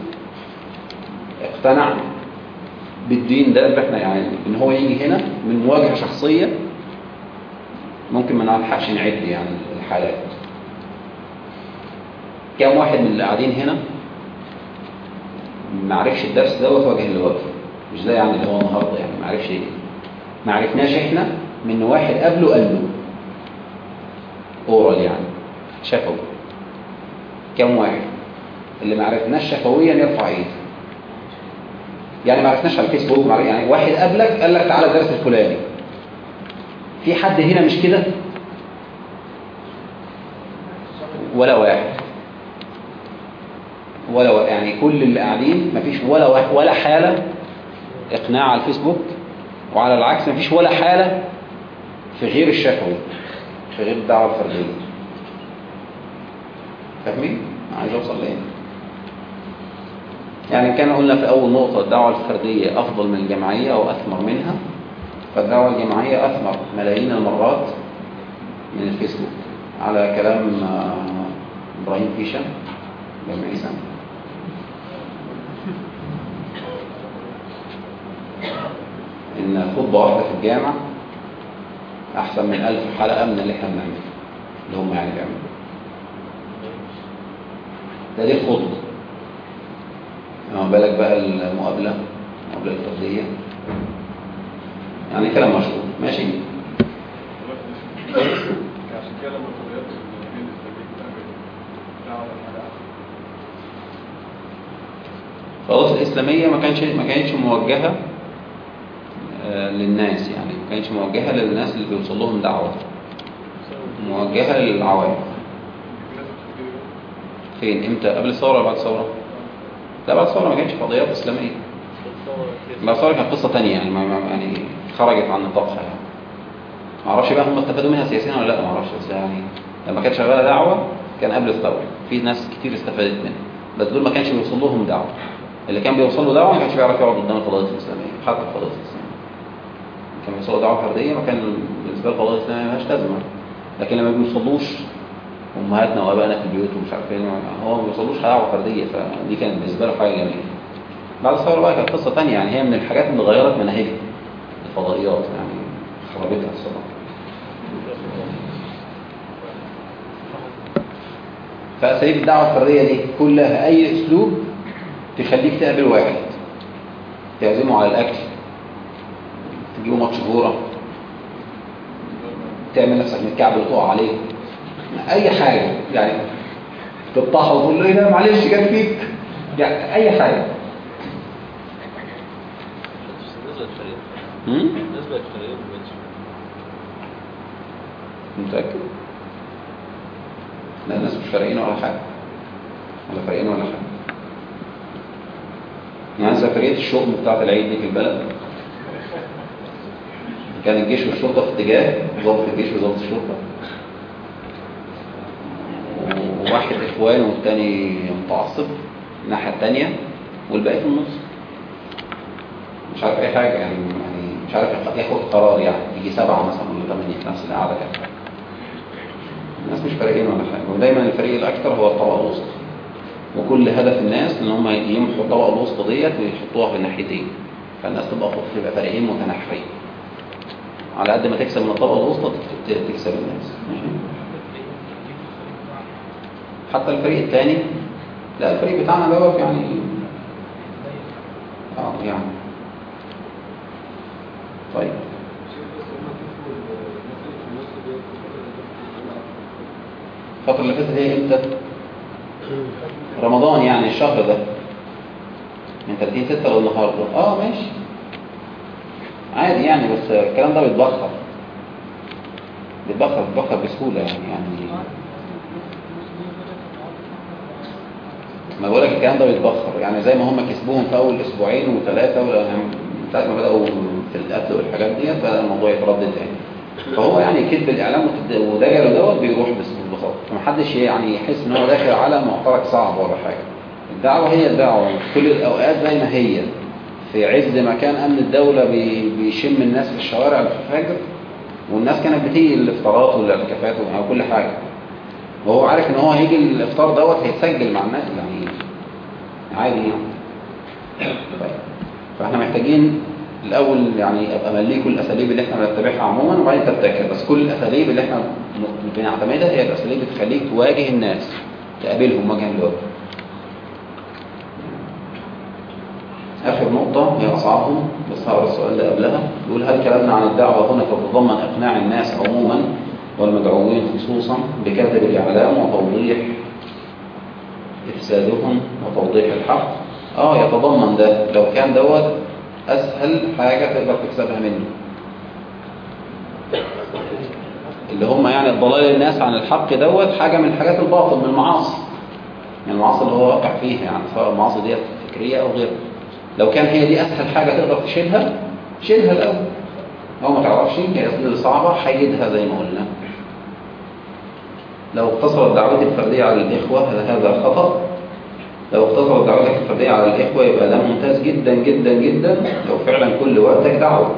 اقتنع بالدين ده اللي إحنا يعني إن هو يجي هنا من مواجهة شخصية ممكن ما نلحقش نعد يعني الحالات. كم واحد من اللي قاعدين هنا ما عرفش الدرس دوت وجه لوجه مش زي يعني اللي هو النهارده يعني ما عرفش إيه ما عرفناش إحنا من واحد قبله قال له. اورال يعني شفوي. كم واحد؟ اللي ما عرفناش شفويا يرفع إيده. يعني ما عرفناش على الفيسبوك يعني واحد قبلك قال لك تعالى الدرس الفلاني. في حد هنا مش كده؟ ولا واحد. ولا واحد. يعني كل اللي قاعدين مفيش ولا واحد ولا حالة إقناع على الفيسبوك وعلى العكس مفيش ولا حالة في غير الشفوي في غير الدعوة الفردية. فاهمين؟ عايز أوصل ليه يعني كان قلنا في أول نقطة الدعوة الفردية أفضل من الجماعية أو اثمر منها. فالدعوة الجماعية أثمر ملايين المرات من الفيسبوك على كلام آه، إبراهيم فيشن جامع عيسى. إن خطبة واحدة في الجامع أحسن من ألف حلقة من اللي إحنا بنعمله اللي هم يعني بيعملوا ده دي الخطبة. ما بالك بقى المقابلة المقابلة الفردية يعني كلام مشهور. ماشي. خلاص الإسلامية ما كانش ما كانتش موجهة آه، للناس يعني. ما كانتش موجهة للناس اللي بيوصل لهم دعوة. موجهة للعوام. فين؟ إمتى؟ قبل الثورة ولا بعد الثورة؟ لا بعد الثورة ما كانش قضيات إسلامية. بعد الثورة كانت قصة تانية يعني ما- يعني خرجت عن نطاقها يعني ما أعرفش بقى هم استفادوا منها سياسيا ولا لأ ما أعرفش بس يعني لما كانت شغالة دعوة كان قبل الثورة. في ناس كتير استفادت منها. بس دول ما كانش بيوصل لهم دعوة. اللي كان بيوصل له دعوة ما كانش بيعرف يقعد قدام القضايا الإسلامية حتى القضايا الإسلامية. كان بيوصل له دعوة فردية ما كان بالنسبة له القضايا الإسلامية مالهاش لازمة. لكن لما بيوصلوش أمهاتنا وأبائنا في البيوت ومش عارف إيه هو ما بيوصلوش دعوه فردية فدي كانت بالنسبة له حاجة جميلة. بعد الثورة بقى كانت قصة ثانية يعني هي من الحاجات اللي غيرت مناهجها الفضائيات يعني خربتها الصراحة. فاساليب الدعوة الفرديه دي كلها أي أسلوب تخليك تقابل واحد تعزمه على الأكل تجيبه ماتش كوره تعمل نفسك متكعبل وتقع عليه أي حاجة يعني تطحه وتقول له إيه ده؟ معلش جت فيك. يعني أي حاجة. ما بقتش متأكد؟ لا الناس مش فارقين ولا حاجة. ولا فارقين ولا حاجة. يعني سفريه الشؤم بتاعت العيد دي في البلد. كان الجيش والشرطة في اتجاه ضابط الجيش وضابط الشرطة. وواحد اخوان والتاني متعصب الناحية التانية والباقي في النص. مش عارف أي يعني يعني. مش عارف ياخد قرار يعني يجي سبعة مثلا ولا ثمانيه في نفس القعدة كده. الناس مش فارقين ولا حاجة. ودايما الفريق الاكثر هو الطبقة الوسطى. وكل هدف الناس إن هم يمحوا الطبقة الوسطى ديت ويحطوها في الناحيتين. فالناس تبقى تبقى فريقين متناحرين على قد ما تكسب من الطبقة الوسطى تكسب الناس. حتى الفريق الثاني لا الفريق بتاعنا دوت يعني آه يعني طيب. الفترة اللي فاتت هي إمتى؟ رمضان يعني الشهر ده. من 30 6 للنهاردة. آه ماشي. عادي يعني بس الكلام ده بيتبخر. بيتبخر بيتبخر بسهولة يعني يعني. ما بقولك الكلام ده بيتبخر. يعني زي ما هم كسبوهم في أول أسبوعين وثلاثه ولا من ساعة ما بدأوا في القتل والحاجات ديت فالموضوع يتردد تاني. فهو يعني كذب الإعلام ودجله دوت بيروح ببساطه فمحدش يعني يحس إن هو داخل على معترك صعب ولا حاجة. الدعوة هي الدعوة. في كل الأوقات زي ما هي. في عز ما كان أمن الدولة بي- بيشم الناس في الشوارع في الفجر والناس كانت بتيجي الافطارات والاعتكافات وكل حاجة. وهو عارف إن هو هيجي الإفطار دوت هيتسجل مع الناس يعني عادي يعني. طيب. فإحنا محتاجين الأول يعني أبقى مليكوا الأساليب اللي إحنا بنتبعها عموما وبعدين تبتكر بس كل الأساليب اللي إحنا بنعتمدها هي الأساليب اللي تخليك تواجه الناس تقابلهم وجها لوجه. آخر نقطة هي أصعبهم بس هقرأ السؤال ده قبلها. بيقول هل كلامنا عن الدعوة هنا تتضمن إقناع الناس عموما والمدعوين خصوصا بكذب الإعلام وتوضيح إفسادهم وتوضيح الحق؟ آه يتضمن ده. لو كان دوت أسهل حاجة تقدر تكسبها منه اللي هم يعني ضلال الناس عن الحق دوت حاجة من الحاجات الباطل من المعاصي. من المعاصي اللي هو واقع فيها يعني سواء المعاصي ديت فكرية أو غيرها لو كان هي دي أسهل حاجة تقدر تشيلها شيلها الأول. أو ما تعرفش هي صعبة حيدها زي ما قلنا. لو اقتصرت دعوتك الفردية على الإخوة هذا خطأ. لو اقتصرت دعوتك الفردية على الإخوة يبقى ده ممتاز جدا جدا جدا. لو فعلا كل وقتك دعوة.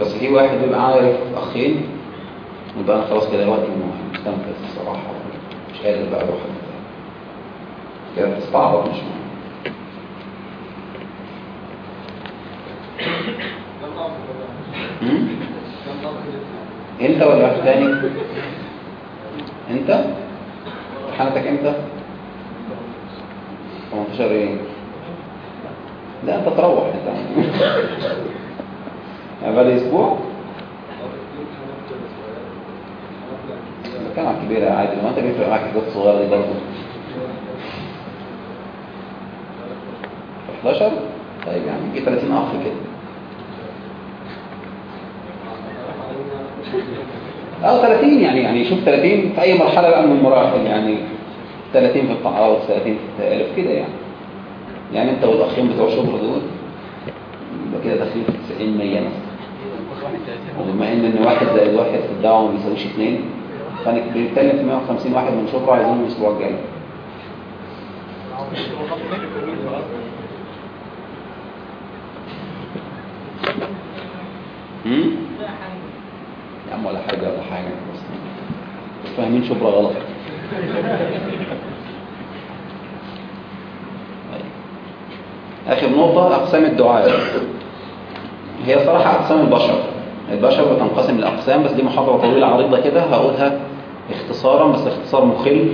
بس في واحد بيبقى عارف أخين يبقى أنا خلاص كده وقتي مستنفذ الصراحة. مش قادر بقى أروح. كده بتستعبط مش مهم. هم؟ انت ولا واحد تاني انت؟ امتحاناتك إمتى 18 إيه لا أنت تروح أنت. بعد أسبوع كان كبيرة عادي ما أنت بيفرق معاك حاجات صغيرة دي برضه؟ 11 طيب يعني يجي 30 اخ كده. آه 30 يعني يعني شوف 30 في أي مرحلة بقى من المراحل يعني. 30 في التعارض 30 في التالف كده يعني. يعني أنت والأخين بتوع شبرا دول يبقى كده داخلين في 90 100 مثلا. وبما إن إن واحد زائد واحد في الدعوة ما بيساويش اثنين فأنا بنتكلم في 150 واحد من شبرا عايزينهم الأسبوع الجاي. يا عم ولا حاجة ولا حاجة. بس بس فاهمين شبرا غلط. آخر نقطة أقسام الدعاء. هي صراحة أقسام البشر. البشر بتنقسم لأقسام بس دي محاضرة طويلة عريضة كده هقولها اختصارا بس اختصار مخل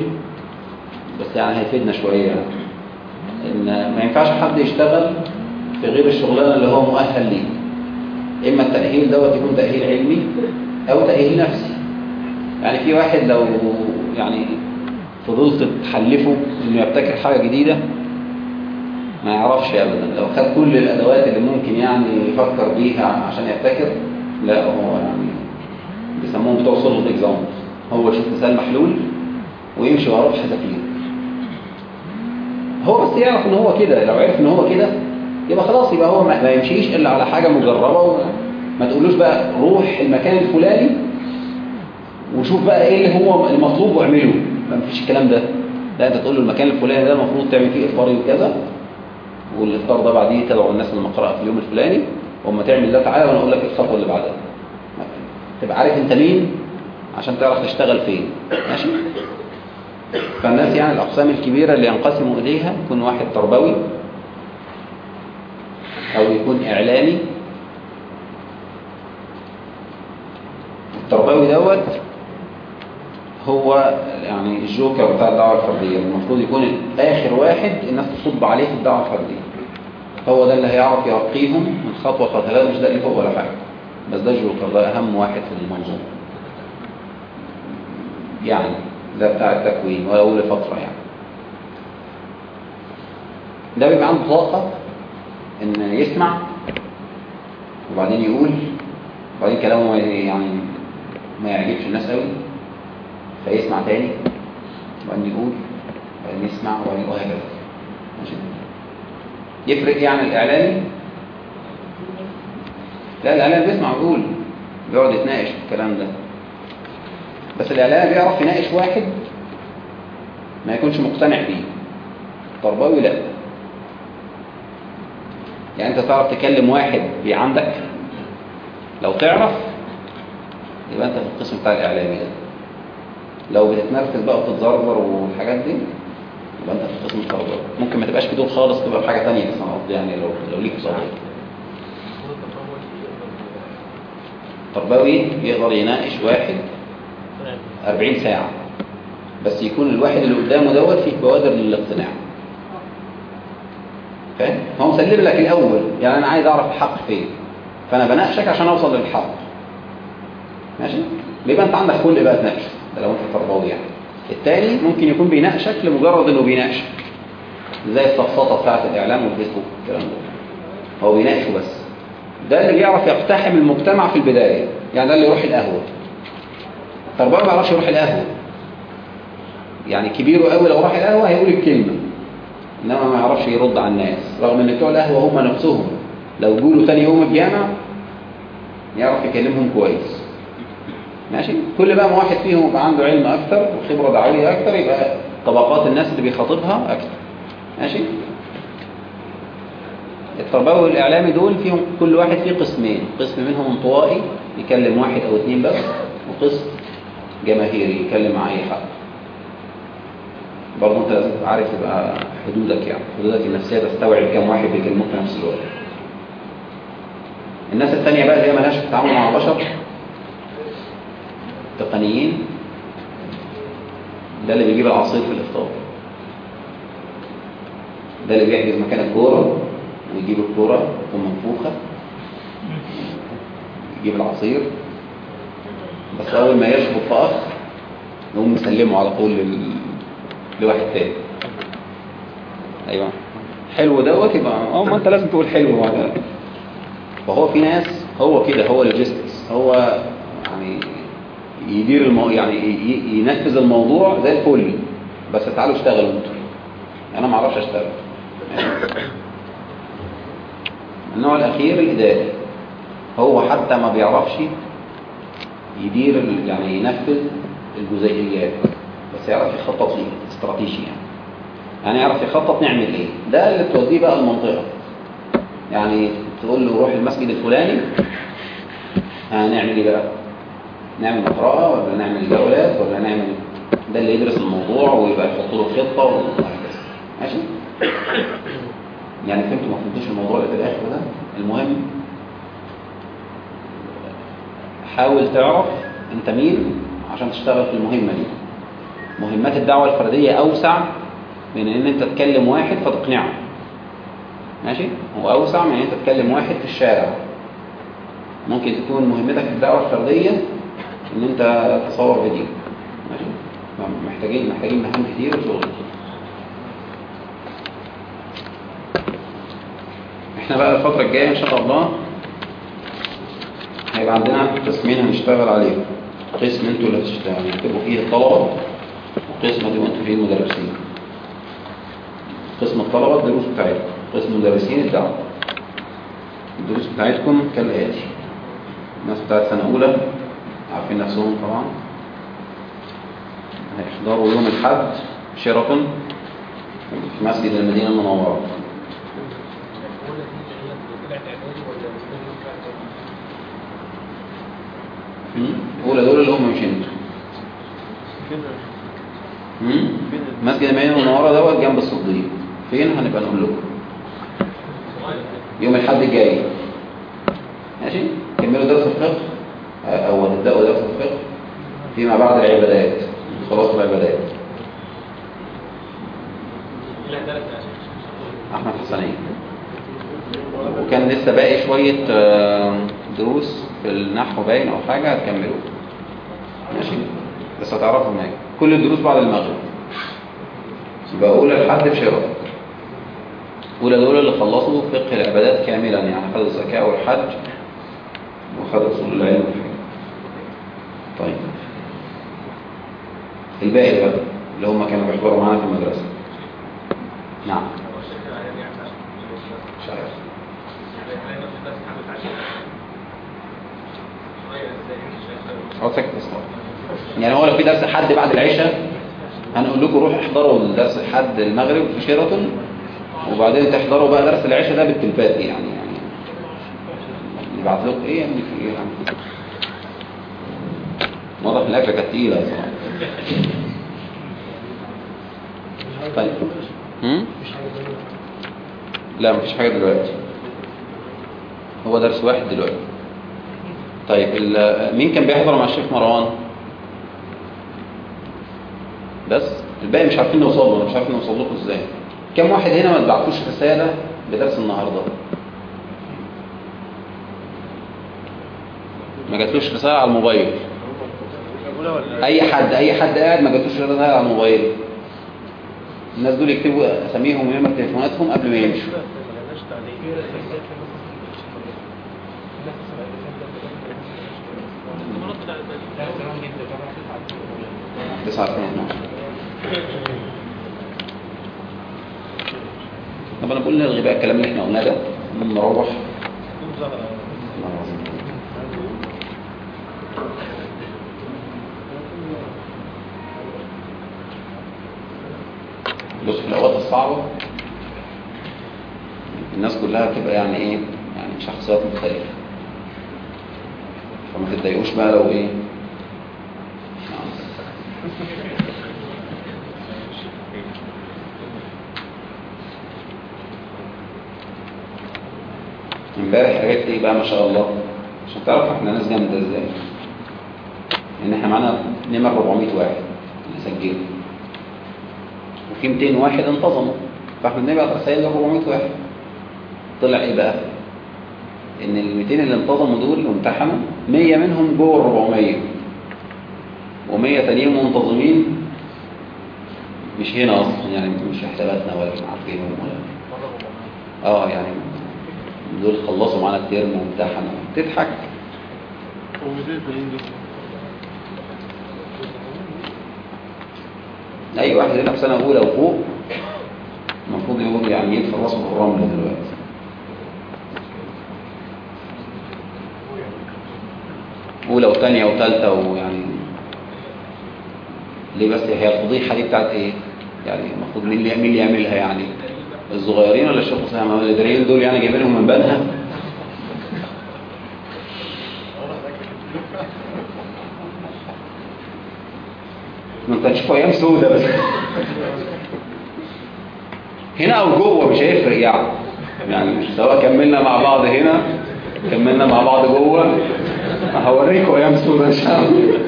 بس يعني هيفيدنا شوية. إن ما ينفعش حد يشتغل في غير الشغلانة اللي هو مؤهل ليه إما التأهيل دوت يكون تأهيل علمي أو تأهيل نفسي. يعني في واحد لو يعني فضلت تحلفه إنه يبتكر حاجة جديدة؟ ما يعرفش أبدا. لو خد كل الأدوات اللي ممكن يعني يفكر بيها عشان يبتكر لا هو يعني بيسموهم بتوع صلب اكزامبل هو يشوف مثال محلول ويمشي وراه بحذافير هو بس يعرف إن هو كده. لو عرف إن هو كده يبقى خلاص يبقى هو ما يمشيش إلا على حاجة مجربة وما تقولوش بقى روح المكان الفلاني وشوف بقى إيه اللي هو المطلوب واعمله. ما فيش الكلام ده. لا انت تقول له المكان الفلاني ده المفروض تعمل فيه افطاري وكذا والافطار ده بعديه تدعو الناس للمقرأة في اليوم الفلاني وأما تعمل ده تعالى وأنا أقول لك الخطوه اللي بعدها. تبقى عارف أنت مين عشان تعرف تشتغل فين. ماشي؟ فالناس يعني الأقسام الكبيرة اللي ينقسموا إليها يكون واحد تربوي أو يكون إعلامي. التربوي دوت هو يعني الجوكر بتاع الدعوة الفردية المفروض يكون اخر واحد الناس تصب عليه في الدعوة الفردية. هو ده اللي هيعرف يرقيهم من خطوة خطوه مش ده اللي فوق ولا حاجة بس ده الجوكر ده أهم واحد في المنظومة. يعني ده بتاع التكوين ولو لفتره يعني. ده بيبقى عنده طاقة إن يسمع وبعدين يقول وبعدين كلامه يعني ما يعجبش الناس قوي. فيسمع تاني وبعدين يقول وبعدين يسمع وبعدين وهكذا ماشي؟ يفرق يعني الإعلامي؟ لا الإعلامي بيسمع ويقول بيقعد يتناقش في الكلام ده. بس الإعلامي بيعرف يناقش واحد ما يكونش مقتنع بيه. تربوي لا. يعني أنت تعرف تكلم واحد عندك لو تعرف يبقى أنت في القسم بتاع الإعلامي ده. لو بتتنرفز بقى وتتزرزر والحاجات دي يبقى أنت في القسم التربوي ممكن ما تبقاش في دول خالص تبقى في حاجة ثانية بس أنا قصدي يعني لو لو ليك صديق تربوي يقدر يناقش واحد 40 ساعة بس يكون الواحد اللي قدامه دوت فيه بوادر للاقتناع. فاهم؟ هو مسلم لك الأول يعني أنا عايز أعرف الحق فين. فأنا بناقشك عشان أوصل للحق. ماشي؟ يبقى أنت عندك كل بقى تناقشه ده لو انت تربوي يعني. التاني ممكن يكون بيناقشك لمجرد إنه بيناقشك. زي السفسطه بتاعت الإعلام والفيسبوك الكلام ده. هو بيناقشه بس. ده اللي بيعرف يقتحم المجتمع في البداية. يعني ده اللي يروح القهوة. التربوي ما يعرفش يروح القهوة. يعني كبيره قوي لو راح القهوة هيقول الكلمة. إنما ما يعرفش يرد على الناس. رغم إن بتوع القهوة هم نفسهم. لو جولوا تاني يوم الجامع يعرف يكلمهم كويس. ماشي. كل بقى ما واحد فيهم يبقى عنده علم أكتر وخبرة دعوية أكتر يبقى طبقات الناس اللي بيخاطبها أكتر ماشي. التربوي والإعلامي دول فيهم كل واحد فيه قسمين. قسم منهم انطوائي يكلم واحد أو اثنين بس وقسم جماهيري يكلم مع اي حد برضه تبقى عارف يبقى حدودك يعني. حدودك النفسية تستوعب كم واحد بيكلموك في نفس الوقت. الناس الثانية بقى اللي هي مالهاش في التعامل مع البشر تقنيين ده اللي بيجيب العصير في الإفطار. ده اللي بيحجز مكان الكورة ويجيب الكورة تكون منفوخه يجيب العصير. بس أول ما يشبط في نقوم نسلمه على طول لل... لواحد تاني. أيوه. حلو دوت يبقى أه ما أنت لازم تقول حلو بعد فهو في ناس هو كده هو لوجيستكس هو يدير المو... يعني ينفذ الموضوع زي الفل. بس تعالوا اشتغلوا أنتوا. أنا ما أعرفش اشتغل. النوع الأخير الإداري. هو حتى ما بيعرفش يدير يعني ينفذ الجزئيات. بس يعرف يخطط ليه. استراتيجي يعني. يعني يعرف يخطط نعمل إيه. ده اللي توديه بقى المنطقة. يعني تقول له روح المسجد الفلاني. هنعمل إيه بقى؟ نعمل مقرأة ولا نعمل جولات ولا نعمل ده اللي يدرس الموضوع ويبقى يحط له خطة وهكذا. ماشي؟ يعني فهمتوا ما فهمتوش الموضوع اللي في الآخر ده؟ المهم حاول تعرف أنت مين عشان تشتغل في المهمة دي. مهمات الدعوة الفردية أوسع من إن أنت تكلم واحد فتقنعه. ماشي؟ وأوسع من إن أنت تكلم واحد في الشارع. ممكن تكون مهمتك في الدعوة الفردية إن أنت تصور فيديو ماشي؟ محتاجين محتاجين مهام كتير وشغل. إحنا بقى الفترة الجاية إن شاء الله هيبقى عندنا قسمين هنشتغل عليهم قسم أنتوا اللي هتبقوا فيه الطلبة وقسم هتبقوا أنتوا فيه المدرسين. قسم الطلبة الدروس بتاعتكم. قسم المدرسين الدعوة الدروس بتاعتكم كالآتي. الناس بتاعت سنة أولى عارفين نفسهم طبعا. هيحضروا يوم الحد شيراتون في مسجد المدينة المنورة؟ أولى دول اللي هم مش؟ مسجد المدينة المنورة دوت جنب الصديق. فين؟ هنبقى نقول لكم. يوم الحد الجاي. ماشي؟ كملوا درس الفقه. أو هتبداوا درس الفقه فيما بعد العبادات. خلاص العبادات. أحمد حسنين وكان لسه باقي شوية آه، دروس في النحو باين أو حاجة هتكملوا ماشي. بس هتعرفوا هناك. كل الدروس بعد المغرب. يبقى اولى الحد في شراء. أولى دول اللي خلصوا فقه العبادات كاملا يعني خدوا الزكاة والحج وخدوا أصول العلم. طيب. الباقي بقى اللي هم كانوا بيحضروا معانا في المدرسة. نعم. مش عارف. بس يعني هو لو في درس حد بعد العشاء هنقول لكم روحوا احضروا الدرس لحد المغرب في شيراتون وبعدين تحضروا بقى درس العشاء ده بالتلفاز يعني. يعني نبعت لكم إيه يعني؟ في إيه واضح ان الأكلة كانت تقيلة صراحة طيب. هم؟ لا مفيش حاجة دلوقتي. هو درس واحد دلوقتي. طيب مين كان بيحضر مع الشيخ مروان؟ بس؟ الباقي مش عارفين نوصل له مش عارفين نوصل لكم إزاي. كم واحد هنا ما تبعتوش رسالة بدرس النهارده؟ ما جاتلوش رسالة على الموبايل. أي حد أي حد قاعد ما جاتلوش رساله على الموبايل الناس دول يكتبوا أساميهم ونمر تليفوناتهم قبل ما يمشوا. تسعة 2012 طب أنا بقول بقى الكلام اللي إحنا قلناه ده نروح بص في الاوقات الصعبه الناس كلها بتبقى يعني إيه؟ يعني شخصيات مختلفة. فما تتضايقوش بقى لو إيه؟ امبارح عرفت إيه بقى ما شاء الله؟ عشان تعرف إحنا ناس جامدة إزاي. ان إحنا معانا نمر 400 واحد اللي سجلوا وفي 200 واحد انتظموا فاحنا بنبعت رسائل ل 400 واحد. طلع إيه بقى؟ ان ال 200 اللي انتظموا دول اللي امتحنوا 100 منهم جوه ال 400 و100 تانيين منتظمين. مش هنا أصلا يعني مش في حساباتنا ولا عارفينهم ولا آه يعني دول خلصوا معانا الترم وامتحنوا. تضحك. أي واحد هنا في سنة أولى وفوق المفروض يقول يعني يدفع رأسه في الرمل دلوقتي. أولى وثانية وثالثة ويعني ليه بس؟ هي الفضيحة دي بتاعت إيه؟ يعني المفروض مين اللي يعملها يعني؟ الصغيرين ولا اسامه ولا الاداريين دول يعني جايبينهم من بنها ما انت هتشوف أيام سودة بس هنا أو جوه مش هيفرق يعني. يعني سواء كملنا مع بعض هنا كملنا مع بعض جوه هوريكم أيام سودة إن شاء الله.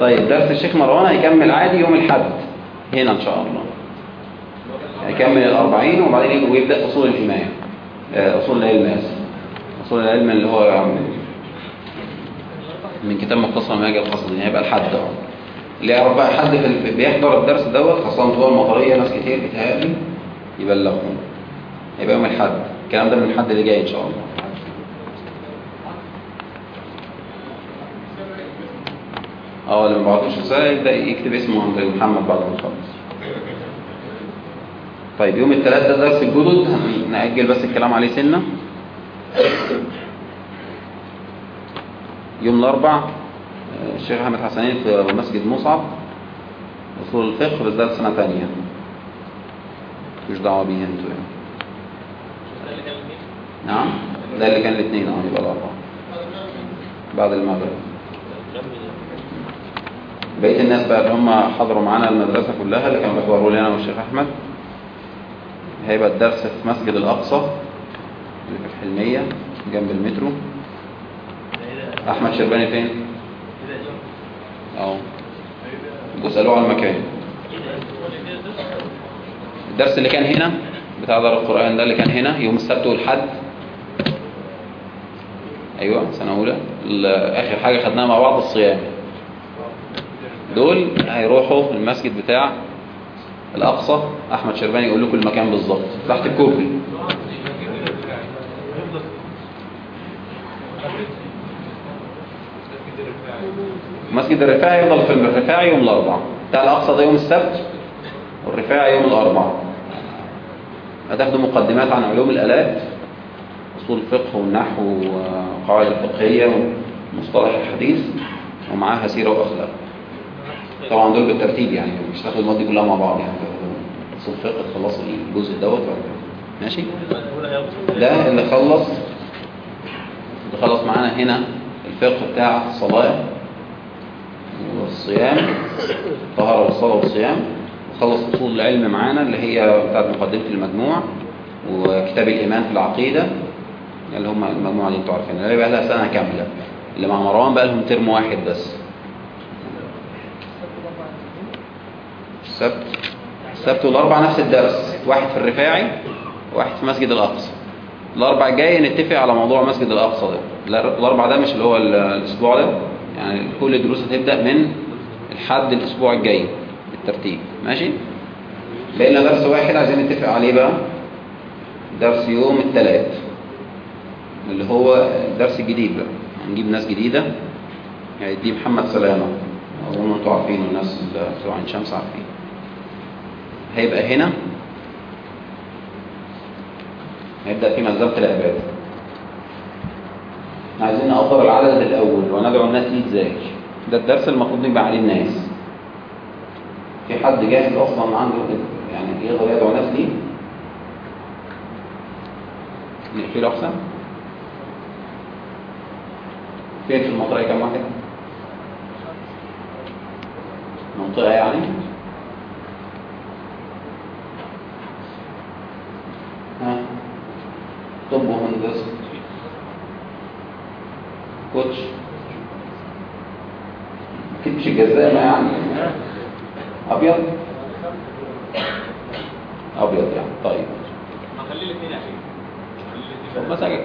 طيب درس الشيخ مروان هيكمل عادي يوم الأحد. هنا إن شاء الله. هيكمل الأربعين وبعدين يجي ويبدأ أصول الإيمان آه، أصول العلم أصول العلم اللي هو من كتاب مختصر منهج القصدين هيبقى الحد اهو اللي يعرف بقى حد في بيحضر الدرس دوت خاصة طوال المطرية ناس كتير بتهيألي يبلغهم. هيبقى يوم الحد. الكلام ده من الحد اللي جاي إن شاء الله. آه اللي بعتوش رسالة يبدأ يكتب اسمه عند محمد بعد ما يخلص. طيب يوم الثلاث ده درس الجدد هنأجل بس الكلام عليه سنة. يوم الأربع آه، الشيخ أحمد حسنين في مسجد مصعب أصول الفقه ده سنة تانية مش دعوة بيه أنتوا يعني. نعم؟ ده اللي كان الاثنين آه يبقى الأربعة بعد المغرب. بقية الناس بقى اللي هم حضروا معانا المدرسة كلها اللي كانوا بيحضروا لنا والشيخ أحمد. هيبقى الدرس في مسجد الأقصى اللي في الحلمية جنب المترو. أحمد شرباني فين؟ أهو. بيسألوه على المكان. الدرس اللي كان هنا بتاع دار القرآن ده اللي كان هنا يوم السبت والحد. أيوة سنة أولى. ال- آخر حاجة خدناها مع بعض الصيام. دول هيروحوا المسجد بتاع الأقصى أحمد شرباني يقول لكم المكان بالظبط تحت الكوبري. مسجد الرفاعي يفضل في الرفاعي يوم الأربعاء. بتاع الأقصى ده يوم السبت والرفاعي يوم الأربعاء. هتاخدوا مقدمات عن علوم الآلات أصول الفقه والنحو والقواعد الفقهية ومصطلح الحديث ومعاها سيرة وأخلاق. طبعا دول بالترتيب يعني مش تاخدوا المواد دي كلها مع بعض يعني. أصول الفقه تخلصوا الجزء دوت ماشي؟ ده اللي خلص اللي خلص معانا هنا الفقه بتاع الصلاة والصيام الطهارة والصلاة والصيام. وخلص أصول العلم معانا اللي هي بتاعت مقدمة المجموع وكتاب الإيمان في العقيدة اللي هم المجموعة دي أنتوا عارفينها. اللي بقى لها سنة كاملة. اللي مع مروان بقى لهم ترم واحد بس. السبت السبت والأربع نفس الدرس. واحد في الرفاعي واحد في مسجد الأقصى. الأربع جاي نتفق على موضوع مسجد الأقصى ده. الأربع ده مش اللي هو ال- الأسبوع ده. يعني كل الدروس هتبدأ من الحد الأسبوع الجاي بالترتيب. ماشي؟ بقينا درس واحد عايزين نتفق عليه بقى. درس يوم الثلاث اللي هو الدرس الجديد بقى. هنجيب ناس جديدة. هيدي محمد سلامة. أظن أنتوا عارفين الناس اللي بتوع عين شمس عارفين. هيبقى هنا. هيبدأ في ملزمة العبادة. عايزين نقدر العدد الأول وندعو الناس ليه إزاي ده الدرس المفروض يبقى عليه الناس. في حد جاهز أصلا عنده يعني يقدر يدعو ناس ليه؟ نقفله أحسن. فين في المنطقة كم واحد؟ منطقة يعني؟ كوتش. أكيد مش الجزامة يعني. أبيض؟ أبيض يعني. طيب. ما خلي الاثنين يا شيخ. خلي مساجك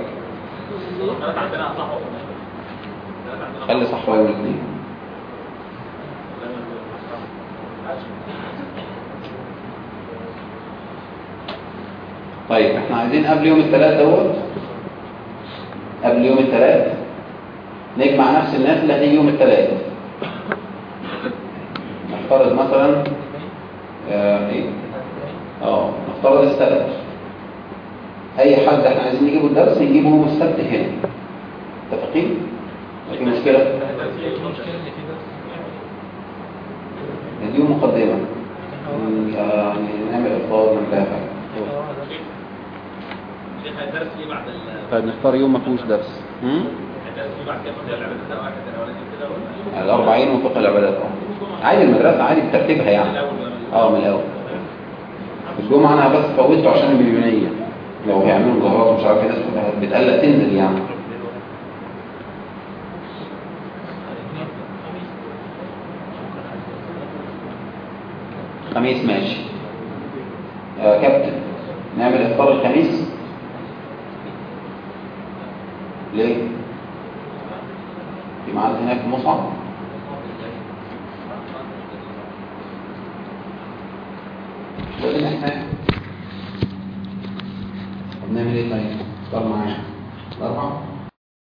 خلي صحوة يوم الاثنين طيب إحنا عايزين قبل يوم الثلاث دوت قبل يوم الثلاث؟ نجمع نفس الناس اللي هتيجي يوم الثلاث نفترض مثلا آه إيه؟ آه نفترض السبت. أي حد إحنا عايزين نجيبه الدرس نجيبه يوم السبت هنا. متفقين؟ في مشكلة؟ اليوم مقدمة. يعني نعمل إفطار من لا حاجة شيخ الدرس ليه بعد ال طيب نختار يوم ما فيهوش درس. الأربعين وفقه العبادات آه عادي المدرسة عادي بترتيبها يعني. آه من الأول. الجمعة أنا بس فوتته عشان المليونية. لو هيعملوا مظاهرات ومش عارف إيه ناس بتقلق تنزل يعني. خميس ماشي. آه كابتن نعمل إفطار الخميس. ليه؟ في ميعاد هناك مصعب وبعدين إحنا بنعمل إيه طيب؟ معانا الاربعه